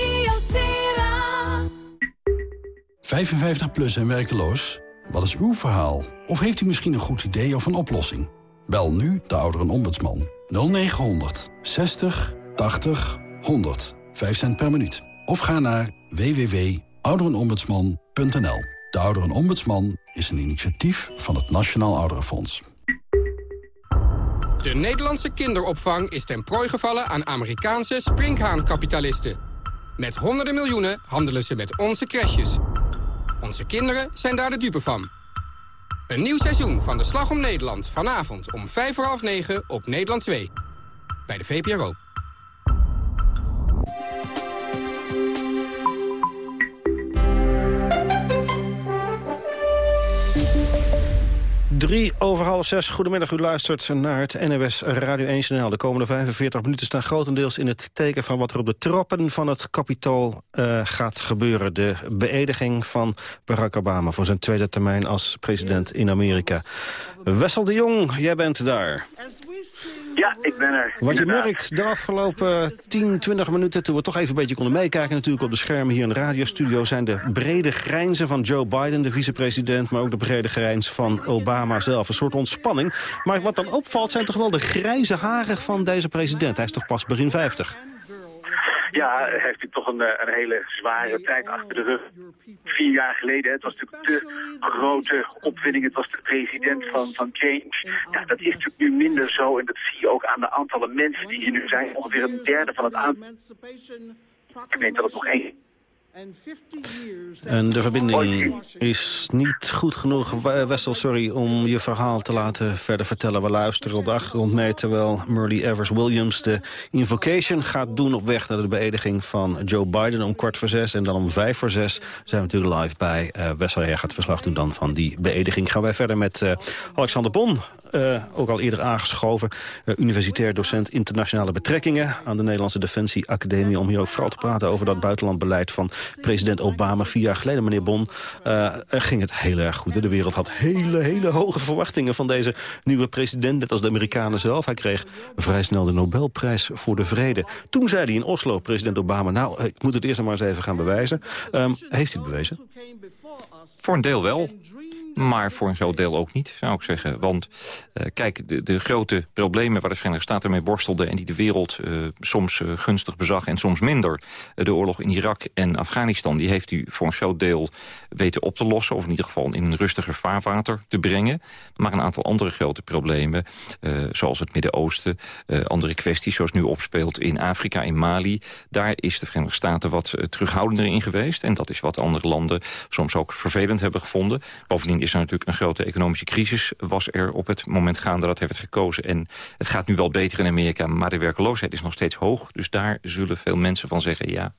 S24: 55 plus en werkeloos? Wat is uw verhaal? Of heeft u misschien een goed idee of een oplossing? Bel nu de ouderenombudsman. 0900 60 80 100. 5 cent per minuut. Of ga naar www.ouderenombudsman.nl. De Ouderenombudsman is een initiatief van het Nationaal Ouderenfonds.
S19: De Nederlandse kinderopvang is ten prooi gevallen aan Amerikaanse springhaankapitalisten. Met honderden miljoenen handelen ze met onze crèches. Onze kinderen zijn daar de dupe van. Een nieuw seizoen van de Slag om Nederland. Vanavond om 5 voor half 9 op Nederland 2. Bij de VPRO.
S8: Drie over half zes. Goedemiddag, u luistert naar het NOS Radio 1 Journaal. De komende 45 minuten staan grotendeels in het teken van wat er op de trappen van het kapitool uh, gaat gebeuren. De beëdiging van Barack Obama voor zijn tweede termijn als president in Amerika. Wessel de Jong, jij bent daar.
S25: Ja, ik ben er.
S8: Wat je merkt de afgelopen 10, 20 minuten... toen we toch even een beetje konden meekijken natuurlijk op de schermen hier in de radiostudio... zijn de brede grijnzen van Joe Biden, de vicepresident... maar ook de brede grijns van Obama zelf. Een soort ontspanning. Maar wat dan opvalt zijn toch wel de grijze haren van deze president. Hij is toch pas begin 50.
S25: Ja, heeft hij toch een, een hele zware tijd achter de rug. Vier jaar geleden, het was natuurlijk de grote opwinning. Het was de president van, van Change. Ja, dat is natuurlijk nu minder zo. En dat zie je ook aan de aantallen mensen die hier nu zijn. Ongeveer een derde van het aantal. Ik weet dat het nog één
S8: En de verbinding is niet goed genoeg, Wessel, sorry, om je verhaal te laten verder vertellen. We luisteren op de achtergrond mee terwijl Murray Evers Williams de invocation gaat doen op weg naar de beëdiging van Joe Biden om kwart voor zes. En dan om vijf voor zes zijn we natuurlijk live bij uh, Wessel. Hij gaat verslag doen dan van die beëdiging. Gaan wij verder met uh, Alexander Bon, uh, ook al eerder aangeschoven. Uh, universitair docent internationale betrekkingen aan de Nederlandse Defensie Academie. Om hier ook vooral te praten over dat buitenlandbeleid van president Obama. Vier jaar geleden, meneer Bon, uh, ging het heel erg goed. De wereld had hele, hele hoge verwachtingen van deze nieuwe president. Net als de Amerikanen zelf. Hij kreeg vrij snel de Nobelprijs voor de vrede. Toen zei hij in Oslo, president Obama... nou, ik moet het eerst maar eens even gaan bewijzen. Um, heeft hij het bewezen?
S11: Voor een deel wel. Maar voor een groot deel ook niet, zou ik zeggen. Want uh, kijk, de, de, grote problemen waar de Verenigde Staten mee borstelden... en die de wereld uh, soms uh, gunstig bezag en soms minder... de oorlog in Irak en Afghanistan... die heeft u voor een groot deel weten op te lossen... of in ieder geval in een rustiger vaarwater te brengen. Maar een aantal andere grote problemen, zoals het Midden-Oosten... andere kwesties, zoals nu opspeelt in Afrika, in Mali... daar is de Verenigde Staten wat terughoudender in geweest. En dat is wat andere landen soms ook vervelend hebben gevonden. Bovendien is er natuurlijk een grote economische crisis... was er op het moment gaande dat hij werd gekozen. En het gaat nu wel beter in Amerika, maar de werkeloosheid is nog steeds hoog. Dus daar zullen veel mensen van zeggen, ja,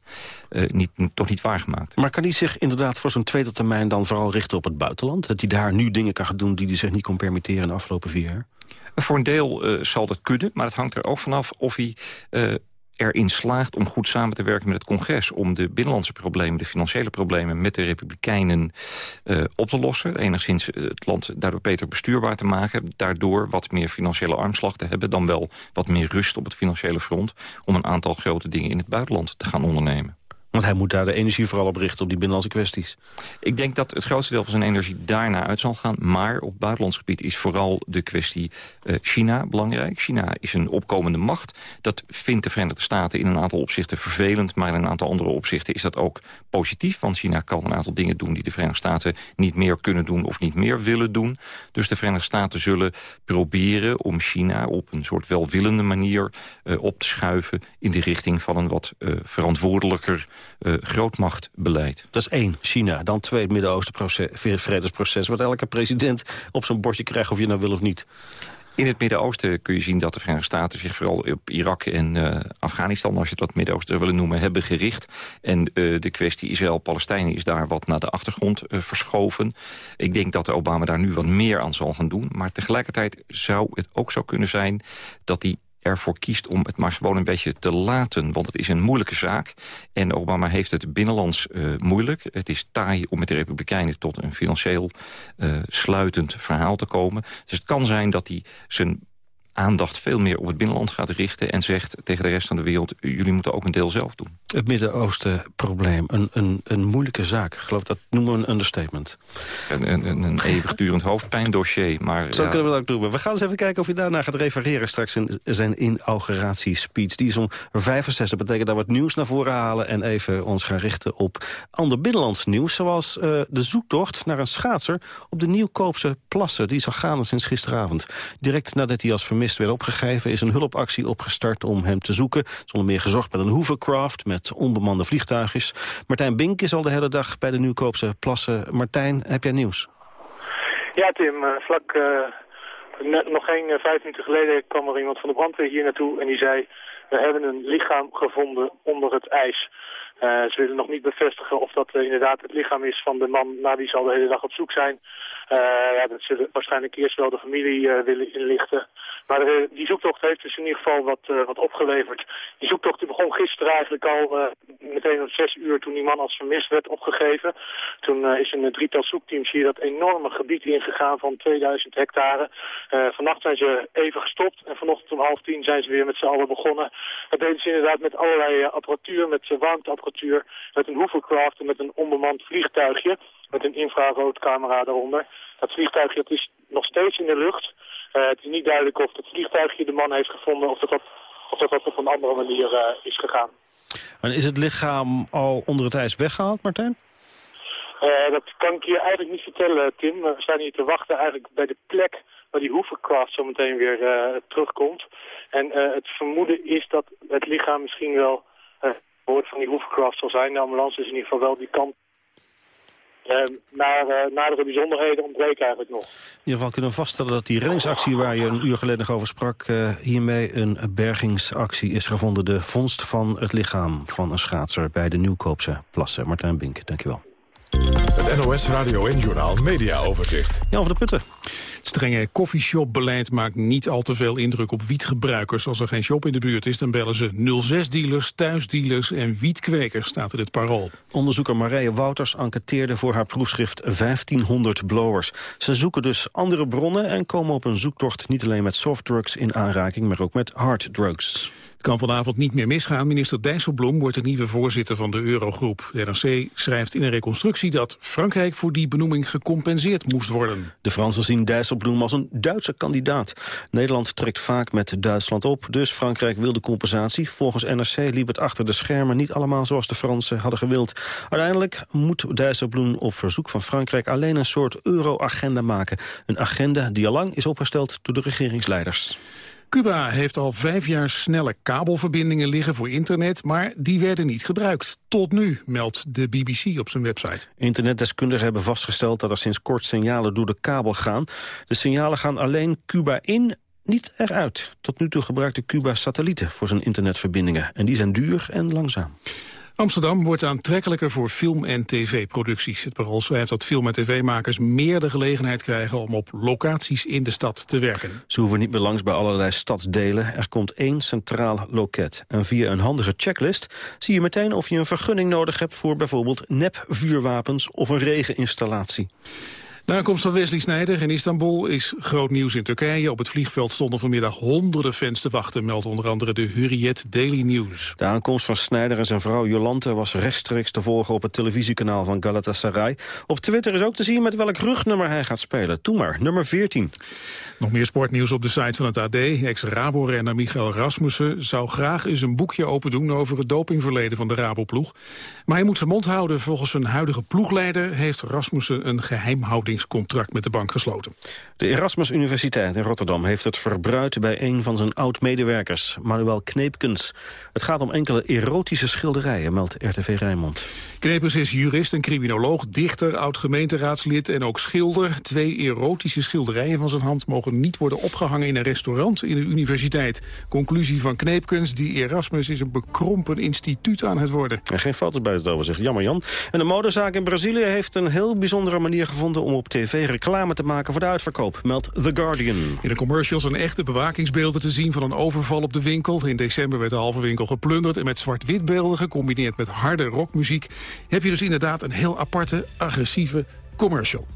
S11: uh, niet, toch niet waargemaakt.
S8: Maar kan hij zich inderdaad voor zo'n tweede termijn dan vooral richten op het buitenland? Dat hij daar nu dingen kan gaan doen die hij zich niet kon permitteren in de afgelopen vier jaar?
S11: Voor een deel uh, zal dat kunnen, maar het hangt er ook vanaf of hij... Uh, erin slaagt om goed samen te werken met het congres... om de binnenlandse problemen, de financiële problemen... met de Republikeinen uh, op te lossen. Enigszins het land daardoor beter bestuurbaar te maken. Daardoor wat meer financiële armslag te hebben... dan wel wat meer rust op het financiële front... om een aantal grote dingen in het buitenland te gaan ondernemen.
S8: Want hij moet daar de energie vooral op richten, op die binnenlandse kwesties.
S11: Ik denk dat het grootste deel van zijn energie daarna uit zal gaan. Maar op buitenlands gebied is vooral de kwestie uh, China belangrijk. China is een opkomende macht. Dat vindt de Verenigde Staten in een aantal opzichten vervelend. Maar in een aantal andere opzichten is dat ook positief. Want China kan een aantal dingen doen die de Verenigde Staten niet meer kunnen doen of niet meer willen doen. Dus de Verenigde Staten zullen proberen om China op een soort welwillende manier uh, op te schuiven in de richting van een wat uh, verantwoordelijker uh, grootmachtbeleid.
S8: Dat is één, China. Dan twee, het Midden-Oosten vredesproces... wat elke president op zijn bordje krijgt of je nou wil of niet.
S11: In het Midden-Oosten kun je zien dat de Verenigde Staten zich vooral op Irak en uh, Afghanistan, als je dat Midden-Oosten willen noemen, hebben gericht. En uh, de kwestie Israël-Palestijnen is daar wat naar de achtergrond uh, verschoven. Ik denk dat Obama daar nu wat meer aan zal gaan doen. Maar tegelijkertijd zou het ook zo kunnen zijn dat hij ervoor kiest om het maar gewoon een beetje te laten. Want het is een moeilijke zaak. En Obama heeft het binnenlands uh, moeilijk. Het is taai om met de Republikeinen tot een financieel uh, sluitend verhaal te komen. Dus het kan zijn dat hij zijn aandacht veel meer op het binnenland gaat richten... en zegt tegen de rest van de wereld, jullie moeten ook een deel zelf doen.
S8: Het Midden-Oosten-probleem, een, een, een moeilijke zaak. Ik geloof dat noemen we een understatement.
S11: Een, een, een eeuwigdurend hoofdpijndossier. Maar,
S8: Zo ja. kunnen we dat ook doen. We gaan eens even kijken of je daarna gaat refereren straks in zijn inauguratiespeech. Die is om vijf of zes. Dat betekent dat we het nieuws naar voren halen... en even ons gaan richten op ander binnenlands nieuws. Zoals uh, de zoektocht naar een schaatser op de Nieuwkoopse plassen. Die is al gaande sinds gisteravond. Direct nadat hij als vermist opgegeven... is een hulpactie opgestart om hem te zoeken. Zonder meer gezocht met een hovercraft, met onbemande vliegtuigjes. Martijn Bink is al de hele dag bij de Nieuwkoopse plassen. Martijn, heb jij nieuws?
S26: Ja, Tim. Uh, vlak uh, net, nog geen uh, vijf minuten geleden kwam er iemand van de brandweer hier naartoe... en die zei, we hebben een lichaam gevonden onder het ijs. Ze willen nog niet bevestigen of dat inderdaad het lichaam is van de man naar die ze al de hele dag op zoek zijn. Uh, ja, dat zullen waarschijnlijk eerst wel de familie willen inlichten. Maar uh, die zoektocht heeft dus in ieder geval wat, wat opgeleverd. Die zoektocht die begon gisteren eigenlijk al meteen om zes uur toen die man als vermist werd opgegeven. Toen is een drietal zoekteams hier dat enorme gebied ingegaan van 2000 hectare. vannacht zijn ze even gestopt en vanochtend om half tien zijn ze weer met z'n allen begonnen. Dat deden ze inderdaad met allerlei apparatuur, met warmteapparatuur, met een hovercraft en met een onbemand vliegtuigje. Met een infraroodcamera daaronder. Dat vliegtuigje dat is nog steeds in de lucht. Uh, het is niet duidelijk of het vliegtuigje de man heeft gevonden of dat dat, of dat, dat op een andere manier uh, is gegaan.
S8: En is het lichaam al onder het ijs weggehaald, Martijn?
S26: Uh, dat kan ik je eigenlijk niet vertellen, Tim. We staan hier te wachten eigenlijk bij de plek waar die hovercraft zo meteen weer terugkomt. En het vermoeden is dat het lichaam misschien wel woord van die hovercraft zal zijn. De ambulance is in ieder geval wel die kant. Uh, naar uh, nadere bijzonderheden ontbreekt eigenlijk nog.
S8: In ieder geval kunnen we vaststellen dat die reddingsactie waar je een uur geleden nog over sprak... Uh, hiermee een bergingsactie is gevonden. De vondst van het lichaam van een schaatser bij de Nieuwkoopse plassen. Martijn Bink, dankjewel.
S1: Het NOS Radio en Journaal Media Overzicht.
S8: Jan van der Putten.
S27: Het strenge koffieshopbeleid maakt niet al te veel indruk op wietgebruikers. Als er geen shop in de buurt is, dan bellen ze 06-dealers, thuisdealers en wietkwekers, staat er het parool.
S8: Onderzoeker Marije Wouters enquêteerde voor haar proefschrift 1500 blowers. Ze zoeken dus andere bronnen en komen op een zoektocht niet alleen met softdrugs in aanraking, maar ook met harddrugs.
S27: Het kan vanavond niet meer misgaan. Minister Dijsselbloem wordt de nieuwe voorzitter van de Eurogroep. De NRC schrijft in een reconstructie dat Frankrijk voor die benoeming gecompenseerd moest worden.
S8: De Fransen zien Dijsselbloem als een Duitse kandidaat. Nederland trekt vaak met Duitsland op, dus Frankrijk wil de compensatie. Volgens NRC liep het achter de schermen niet allemaal zoals de Fransen hadden gewild. Uiteindelijk moet Dijsselbloem op verzoek van Frankrijk alleen een soort euro-agenda maken. Een agenda die al lang is opgesteld door de regeringsleiders.
S27: Cuba heeft al vijf jaar snelle kabelverbindingen liggen voor internet, maar die werden niet gebruikt. Tot nu, meldt de BBC op zijn website.
S8: Internetdeskundigen hebben vastgesteld dat er sinds kort signalen door de kabel gaan. De signalen gaan alleen Cuba in, niet eruit. Tot nu toe gebruikte Cuba satellieten voor zijn internetverbindingen. En die zijn duur en langzaam.
S27: Amsterdam wordt aantrekkelijker voor film- en tv-producties. Het parool schrijft dat film- en tv-makers meer de gelegenheid krijgen... om op locaties in de stad te werken.
S8: Ze hoeven niet meer langs bij allerlei stadsdelen. Er komt één centraal loket. En via een handige checklist zie je meteen of je een vergunning nodig hebt... voor bijvoorbeeld nepvuurwapens of een regeninstallatie.
S27: Na aankomst van Wesley Snijder in Istanbul is groot nieuws in Turkije. Op het vliegveld stonden vanmiddag honderden fans te wachten, meldt onder andere de Hurriyet Daily News.
S8: De aankomst van Snijder en zijn vrouw Jolante was rechtstreeks te volgen op het televisiekanaal van Galatasaray. Op Twitter is ook te zien met welk rugnummer hij gaat spelen. Toen maar, nummer 14.
S27: Nog meer sportnieuws op de site van het AD. Ex-Rabo-renner Michael Rasmussen zou graag eens een boekje open doen over het dopingverleden van de Rabo-ploeg. Maar hij moet zijn mond houden. Volgens zijn huidige ploegleider heeft Rasmussen een geheimhoudingscontract met de bank gesloten.
S8: De Erasmus Universiteit in Rotterdam heeft het verbruid bij een van zijn oud-medewerkers, Manuel Kneepkens. Het gaat om enkele erotische schilderijen, meldt RTV Rijnmond.
S27: Kneepkens is jurist en criminoloog, dichter, oud-gemeenteraadslid en ook schilder. Twee erotische schilderijen van zijn hand mogen niet worden opgehangen in een restaurant in de universiteit. Conclusie van Kneepkens, die Erasmus is een bekrompen instituut aan het worden.
S8: Er geen foto's bij het overzicht, jammer Jan. En de modezaak in Brazilië heeft een heel bijzondere manier gevonden om op tv reclame te maken voor de uitverkoop, meldt The Guardian.
S27: In de commercials zijn echte bewakingsbeelden te zien van een overval op de winkel. In december werd de halve winkel geplunderd en met zwart-wit beelden gecombineerd met harde rockmuziek heb je dus inderdaad een heel aparte, agressieve commercial.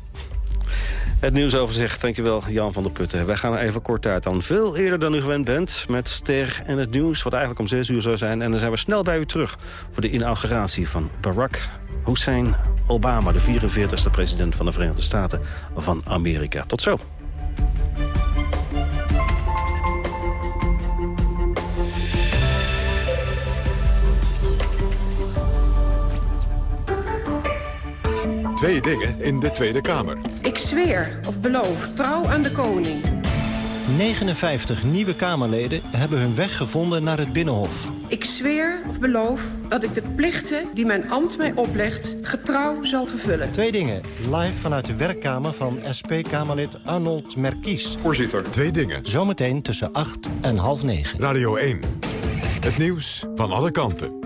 S8: Het nieuwsoverzicht, dankjewel Jan van der Putten. Wij gaan er even kort uit dan. Veel eerder dan u gewend bent met Ster en het nieuws... wat eigenlijk om 6 uur zou zijn. En dan zijn we snel bij u terug voor de inauguratie van Barack Hussein Obama... de 44e president van de Verenigde Staten van Amerika. Tot zo.
S1: Twee dingen in de Tweede Kamer.
S28: Ik zweer of beloof trouw aan de koning.
S29: 59 nieuwe Kamerleden hebben hun weg gevonden naar het Binnenhof.
S28: Ik zweer of beloof dat ik de plichten die mijn ambt mij oplegt... getrouw zal vervullen.
S29: Twee dingen. Live vanuit de werkkamer van SP-Kamerlid Arnold Merkies.
S1: Voorzitter. Twee dingen.
S29: Zometeen tussen 8 en half 9.
S1: Radio 1. Het nieuws van alle kanten.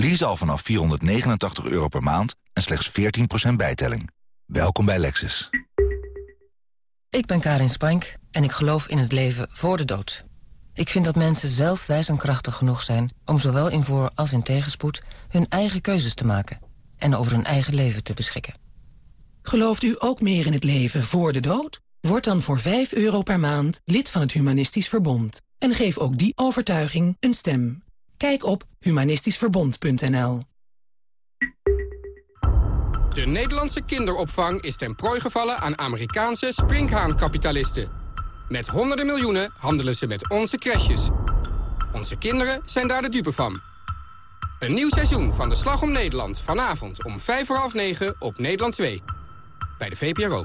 S30: Lease al vanaf 489 euro per maand en slechts 14% bijtelling. Welkom bij Lexus.
S31: Ik ben Karin Spank en ik geloof in het leven voor de dood. Ik vind dat mensen zelf wijs en krachtig genoeg zijn... om zowel in voor- als in tegenspoed hun eigen keuzes te maken... en over hun eigen leven te beschikken.
S32: Gelooft u ook meer in het leven voor de dood?
S33: Word dan voor 5 euro per maand lid van het Humanistisch Verbond. En geef ook die overtuiging een stem. Kijk op humanistischverbond.nl
S19: De Nederlandse kinderopvang is ten prooi gevallen aan Amerikaanse springhaankapitalisten. Met honderden miljoenen handelen ze met onze crèches. Onze kinderen zijn daar de dupe van. Een nieuw seizoen van de Slag om Nederland. Vanavond om 5 voor half 9 op Nederland 2. Bij de VPRO.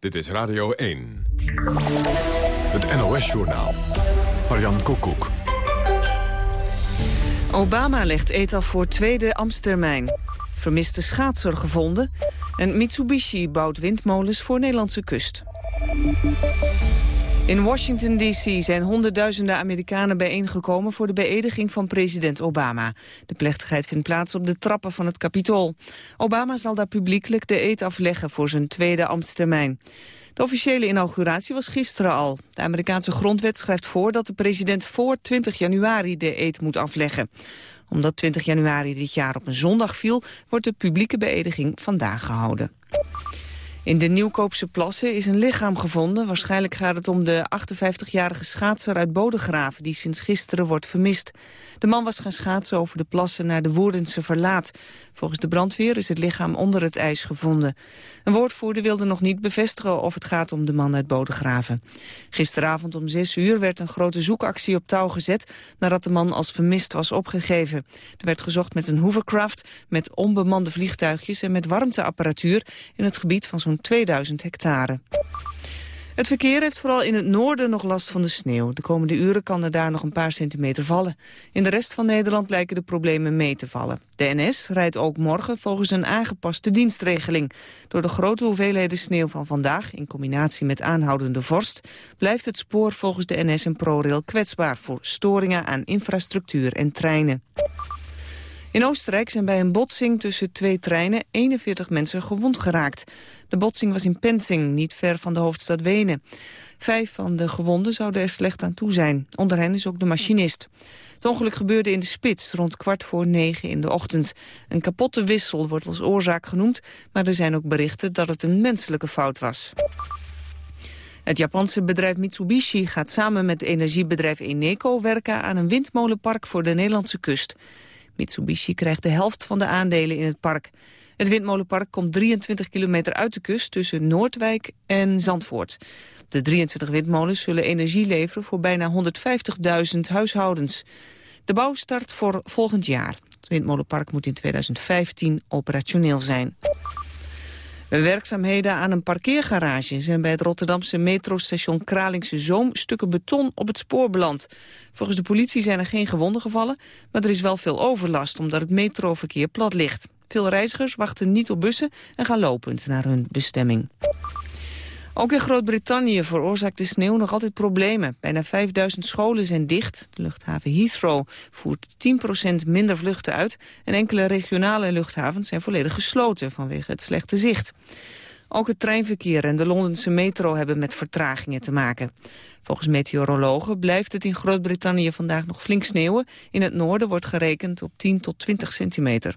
S1: Dit is Radio 1. Het NOS-journaal. Marian Koekoek.
S2: Obama legt eet af voor tweede ambtstermijn. Vermiste schaatser gevonden. En Mitsubishi bouwt windmolens voor Nederlandse kust. In Washington D.C. zijn honderdduizenden Amerikanen bijeengekomen voor de beëdiging van president Obama. De plechtigheid vindt plaats op de trappen van het Capitool. Obama zal daar publiekelijk de eed afleggen voor zijn tweede ambtstermijn. De officiële inauguratie was gisteren al. De Amerikaanse grondwet schrijft voor dat de president voor 20 januari de eed moet afleggen. Omdat 20 januari dit jaar op een zondag viel, wordt de publieke beëdiging vandaag gehouden. In de Nieuwkoopse plassen is een lichaam gevonden. Waarschijnlijk gaat het om de 58-jarige schaatser uit Bodegraven... die sinds gisteren wordt vermist. De man was gaan schaatsen over de plassen naar de Woerdense Verlaat. Volgens de brandweer is het lichaam onder het ijs gevonden. Een woordvoerder wilde nog niet bevestigen of het gaat om de man uit Bodegraven. Gisteravond om 6 uur werd een grote zoekactie op touw gezet... nadat de man als vermist was opgegeven. Er werd gezocht met een hovercraft, met onbemande vliegtuigjes... en met warmteapparatuur in het gebied van zo'n 2000 hectare. Het verkeer heeft vooral in het noorden nog last van de sneeuw. De komende uren kan er daar nog een paar centimeter vallen. In de rest van Nederland lijken de problemen mee te vallen. De NS rijdt ook morgen volgens een aangepaste dienstregeling. Door de grote hoeveelheden sneeuw van vandaag, in combinatie met aanhoudende vorst... blijft het spoor volgens de NS en ProRail kwetsbaar... voor storingen aan infrastructuur en treinen. In Oostenrijk zijn bij een botsing tussen twee treinen 41 mensen gewond geraakt. De botsing was in Penzing, niet ver van de hoofdstad Wenen. Vijf van de gewonden zouden er slecht aan toe zijn. Onder hen is ook de machinist. Het ongeluk gebeurde in de spits rond kwart voor negen in de ochtend. Een kapotte wissel wordt als oorzaak genoemd... maar er zijn ook berichten dat het een menselijke fout was. Het Japanse bedrijf Mitsubishi gaat samen met energiebedrijf Eneco werken aan een windmolenpark voor de Nederlandse kust. Mitsubishi krijgt de helft van de aandelen in het park. Het windmolenpark komt 23 kilometer uit de kust tussen Noordwijk en Zandvoort. De 23 windmolens zullen energie leveren voor bijna 150.000 huishoudens. De bouw start voor volgend jaar. Het windmolenpark moet in 2015 operationeel zijn. Werkzaamheden aan een parkeergarage zijn bij het Rotterdamse metrostation Kralingse Zoom stukken beton op het spoor beland. Volgens de politie zijn er geen gewonden gevallen, maar er is wel veel overlast omdat het metroverkeer plat ligt. Veel reizigers wachten niet op bussen en gaan lopend naar hun bestemming. Ook in Groot-Brittannië veroorzaakt de sneeuw nog altijd problemen. Bijna 5000 scholen zijn dicht. De luchthaven Heathrow voert 10% minder vluchten uit... en enkele regionale luchthavens zijn volledig gesloten vanwege het slechte zicht. Ook het treinverkeer en de Londense metro hebben met vertragingen te maken. Volgens meteorologen blijft het in Groot-Brittannië vandaag nog flink sneeuwen. In het noorden wordt gerekend op 10 tot 20 centimeter.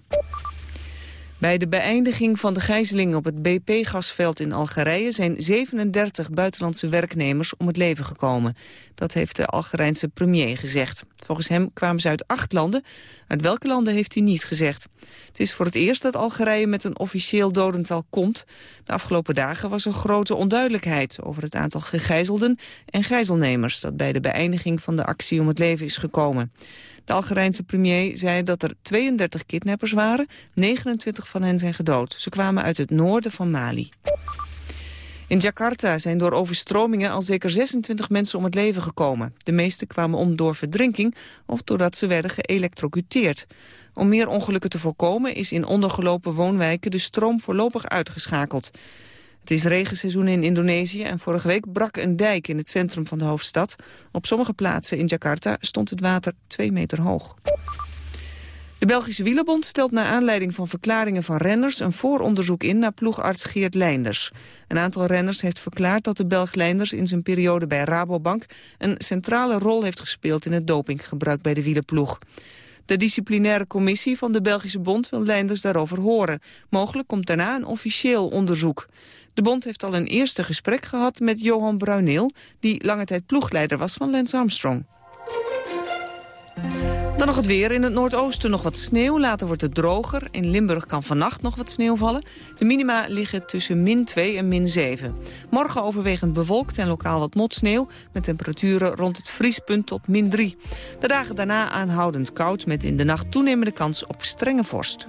S2: Bij de beëindiging van de gijzeling op het BP-gasveld in Algerije zijn 37 buitenlandse werknemers om het leven gekomen. Dat heeft de Algerijnse premier gezegd. Volgens hem kwamen ze uit acht landen. Uit welke landen heeft hij niet gezegd. Het is voor het eerst dat Algerije met een officieel dodental komt. De afgelopen dagen was er grote onduidelijkheid over het aantal gegijzelden en gijzelnemers dat bij de beëindiging van de actie om het leven is gekomen. De Algerijnse premier zei dat er 32 kidnappers waren. 29 van hen zijn gedood. Ze kwamen uit het noorden van Mali. In Jakarta zijn door overstromingen al zeker 26 mensen om het leven gekomen. De meeste kwamen om door verdrinking of doordat ze werden geëlectrocuteerd. Om meer ongelukken te voorkomen is in ondergelopen woonwijken de stroom voorlopig uitgeschakeld. Het is regenseizoen in Indonesië en vorige week brak een dijk in het centrum van de hoofdstad. Op sommige plaatsen in Jakarta stond het water twee meter hoog. De Belgische Wielerbond stelt naar aanleiding van verklaringen van renners een vooronderzoek in naar ploegarts Geert Leinders. Een aantal renners heeft verklaard dat de Belg Leinders in zijn periode bij Rabobank een centrale rol heeft gespeeld in het dopinggebruik bij de wielerploeg. De disciplinaire commissie van de Belgische bond wil Leinders daarover horen. Mogelijk komt daarna een officieel onderzoek. De bond heeft al een eerste gesprek gehad met Johan Bruineel... die lange tijd ploegleider was van Lance Armstrong. Dan nog het weer. In het noordoosten nog wat sneeuw. Later wordt het droger. In Limburg kan vannacht nog wat sneeuw vallen. De minima liggen tussen min 2 en min 7. Morgen overwegend bewolkt en lokaal wat motsneeuw... met temperaturen rond het vriespunt tot min 3. De dagen daarna aanhoudend koud... met in de nacht toenemende kans op strenge vorst.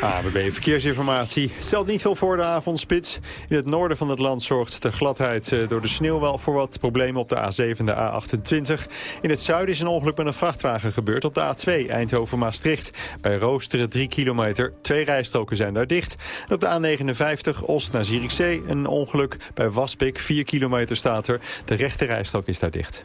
S3: ABB Verkeersinformatie stelt niet veel voor de avondspits. In het noorden van het land zorgt de gladheid eh, door de sneeuw wel voor wat problemen op de A7 en de A28. In het zuiden is een ongeluk met een vrachtwagen gebeurd op de A2 Eindhoven-Maastricht. Bij Roosteren 3 kilometer, twee rijstroken zijn daar dicht. En op de A59 Oost naar Zierikzee een ongeluk. Bij Waspik 4 kilometer staat er. De rechte rijstrook is daar dicht.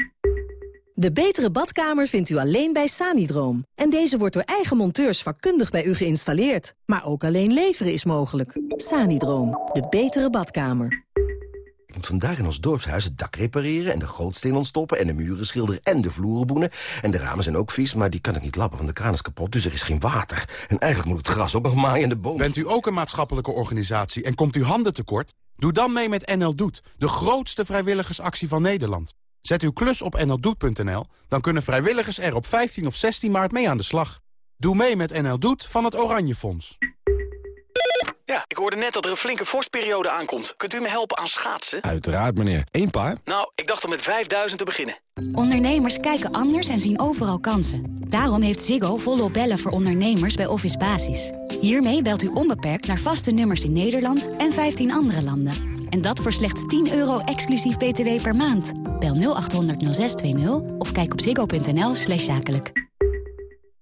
S34: De betere badkamer vindt u alleen bij Sanidroom. En deze wordt door eigen monteurs vakkundig bij u geïnstalleerd. Maar ook alleen leveren is mogelijk. Sanidroom, de betere badkamer.
S35: Ik moet vandaag in ons dorpshuis het dak repareren... en de gootsteen ontstoppen en de muren schilderen en de vloeren boenen. En de ramen zijn ook vies, maar die kan ik niet lappen, want de kraan is kapot. Dus er is geen water. En eigenlijk moet het gras ook nog maaien en de bomen...
S29: Bent u ook een maatschappelijke organisatie en komt u handen tekort? Doe dan mee met NL Doet, de grootste vrijwilligersactie van Nederland. Zet uw klus op nldoet.nl, dan kunnen vrijwilligers er op 15 of 16 maart mee aan de slag. Doe mee met NL Doet van het Oranje Fonds.
S36: Ja, ik hoorde net dat er een flinke vorstperiode aankomt. Kunt u me helpen aan schaatsen?
S35: Uiteraard, meneer. Eén paar?
S36: Nou, ik dacht om met 5000 te beginnen.
S37: Ondernemers kijken anders en zien overal kansen. Daarom heeft Ziggo volop bellen voor ondernemers bij Office Basis. Hiermee belt u onbeperkt naar vaste nummers in Nederland en 15 andere landen. En dat voor slechts 10 euro exclusief btw per maand. Bel 0800 0620 of kijk op ziggo.nl slash zakelijk.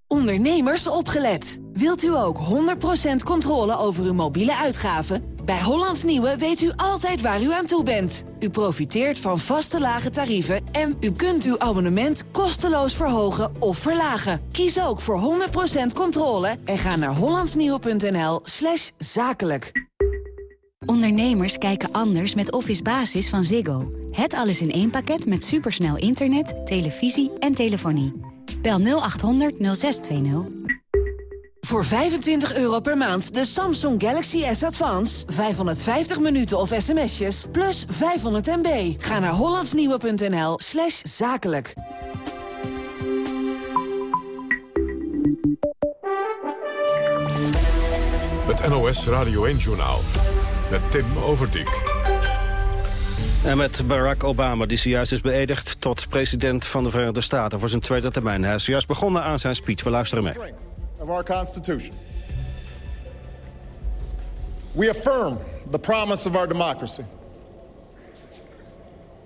S38: Ondernemers opgelet. Wilt u ook 100% controle over uw mobiele uitgaven? Bij Hollands Nieuwe weet u altijd waar u aan toe bent. U profiteert van vaste lage tarieven en u kunt uw abonnement kosteloos verhogen of verlagen. Kies ook voor 100% controle en ga naar hollandsnieuwe.nl slash zakelijk.
S37: Ondernemers kijken anders met Office Basis van Ziggo. Het alles in één pakket met supersnel internet, televisie en telefonie. Bel 0800 0620.
S38: Voor 25 euro per maand de Samsung Galaxy S Advance. 550 minuten of sms'jes, plus 500 MB. Ga naar hollandsnieuwe.nl slash zakelijk.
S1: Het NOS Radio 1-journaal met Tim Overdijk.
S8: En met Barack Obama, die zojuist is beëdigd tot president van de Verenigde Staten voor zijn tweede termijn. Hij is zojuist begonnen aan zijn speech. We luisteren mee.
S39: Of our Constitution. We affirm the promise of our democracy.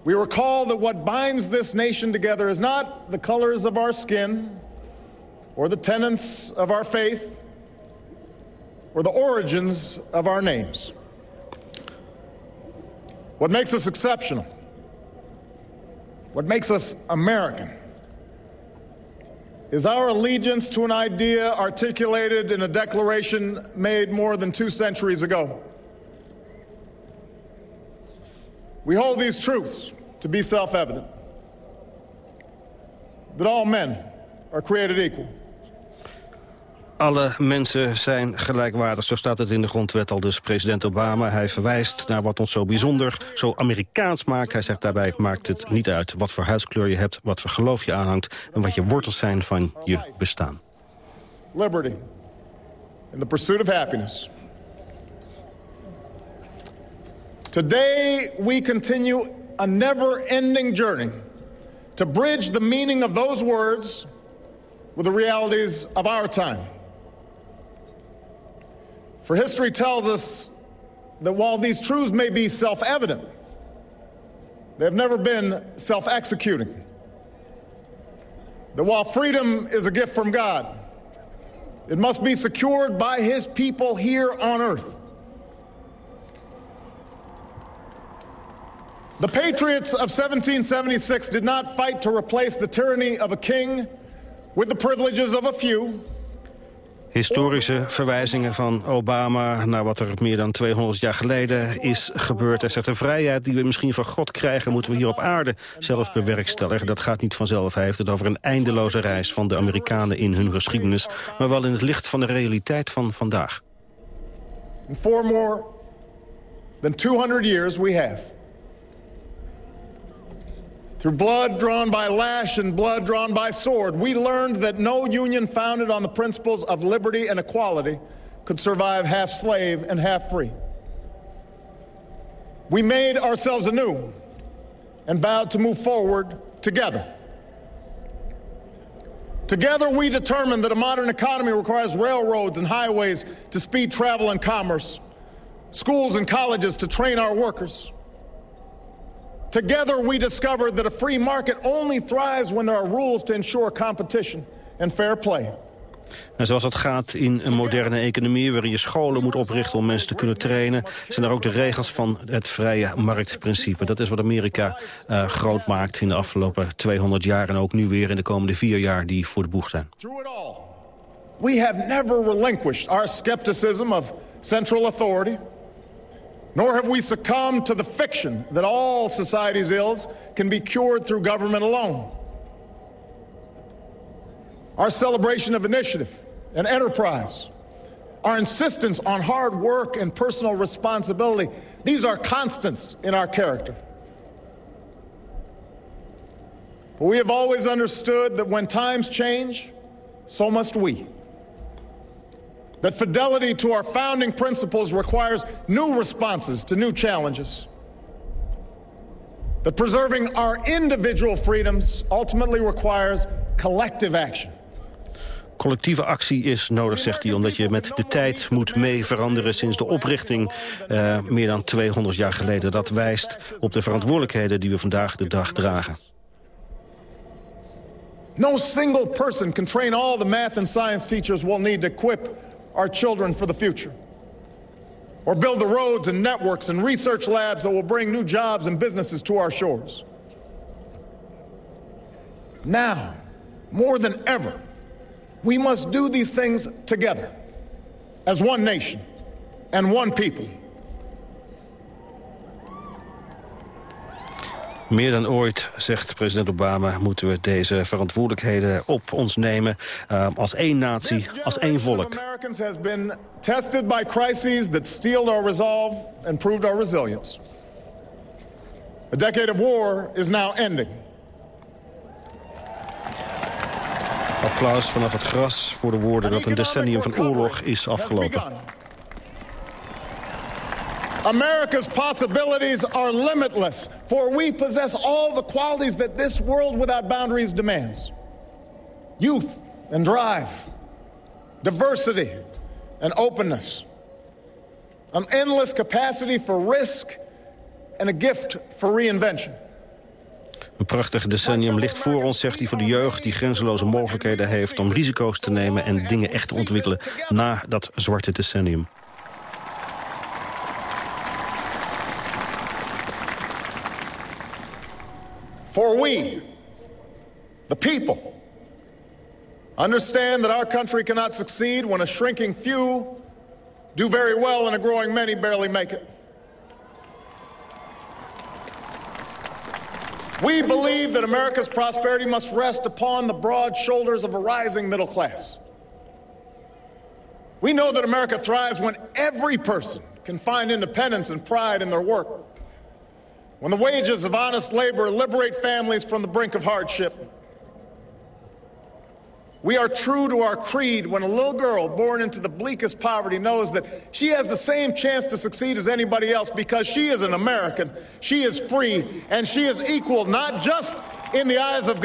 S39: We recall that what binds this nation together is not the colors of our skin or the tenets of our faith or the origins of our names. What makes us exceptional, what makes us American, is our allegiance to an idea articulated in a declaration made more than two centuries ago. We hold these truths to be self evident that all men are created equal.
S8: Alle mensen zijn gelijkwaardig, zo staat het in de grondwet al dus. President Obama, hij verwijst naar wat ons zo bijzonder, zo Amerikaans maakt. Hij zegt daarbij, maakt het niet uit wat voor huidskleur je hebt... wat voor geloof je aanhangt en wat je wortels zijn van je bestaan.
S39: Liberty in the pursuit of happiness. Today we continue a never-ending journey to bridge the meaning of those words with the realities of our time. For history tells us that while these truths may be self evident, they have never been self executing. That while freedom is a gift from God, it must be secured by His people here on earth. The patriots of 1776 did not fight to replace the tyranny of a king with the privileges of a few.
S8: Historische verwijzingen van Obama naar wat er meer dan 200 jaar geleden is gebeurd. Hij zegt de vrijheid die we misschien van God krijgen... moeten we hier op aarde zelf bewerkstelligen. Dat gaat niet vanzelf. Hij heeft het over een eindeloze reis van de Amerikanen in hun geschiedenis... maar wel in het licht van de realiteit van vandaag.
S39: For more than 200 years we have Through blood drawn by lash and blood drawn by sword, we learned that no union founded on the principles of liberty and equality could survive half slave and half free. We made ourselves anew and vowed to move forward together. Together, we determined that a modern economy requires railroads and highways to speed travel and commerce, schools and colleges to train our workers Together we discovered that a free market only thrives when there are rules to ensure competition and fair play.
S8: En zoals dat gaat in een moderne economie... waarin je scholen moet oprichten om mensen te kunnen trainen... zijn er ook de regels van het vrije marktprincipe. Dat is wat Amerika uh, groot maakt in de afgelopen 200 jaar... en ook nu weer in de komende vier jaar die voor de boeg zijn.
S39: We have never relinquished our skepticism of central authority... Nor have we succumbed to the fiction that all society's ills can be cured through government alone. Our celebration of initiative and enterprise, our insistence on hard work and personal responsibility, these are constants in our character. But we have always understood that when times change, so must we that fidelity to our founding principles requires new responses to new challenges. That preserving our individual freedoms ultimately requires collective action.
S8: Collectieve actie is nodig, zegt hij, omdat je met de tijd moet mee veranderen sinds de oprichting uh, meer dan 200 jaar geleden. Dat wijst op de verantwoordelijkheden die we vandaag de dag dragen.
S39: No single person can train all the math and science teachers we'll need to equip our children for the future. Or build the roads and networks and research labs that will bring new jobs and businesses to our shores. Now, more than ever, we must do these things together as one nation and one people.
S8: Meer dan ooit, zegt president Obama, moeten we deze verantwoordelijkheden op ons nemen uh, als één natie, als één volk.
S39: Americans has been tested by crises that steeled our resolve and proved our resilience. A decade of war is now ending.
S8: Applaus vanaf het gras voor de woorden dat een decennium van oorlog is afgelopen.
S39: America's possibilities are limitless, for we possess all the qualities that this world without boundaries demands youth and drive, diversity and openness, an endless capacity for risk, and a gift for reinvention.
S8: Een prachtig decennium ligt voor ons, zegt hij, voor de jeugd... die grenzeloze mogelijkheden heeft om risico's te nemen... en dingen echt te ontwikkelen na dat zwarte decennium.
S39: For we, the people, understand that our country cannot succeed when a shrinking few do very well and a growing many barely make it. We believe that America's prosperity must rest upon the broad shoulders of a rising middle class. We know that America thrives when every person can find independence and pride in their work. When the wages of honest labor liberate families from the brink of hardship. We are true to our creed when a little girl born into the bleakest poverty knows that she has the same chance to succeed as anybody else because she is an American, she is free, and she is equal not just in the eyes of God.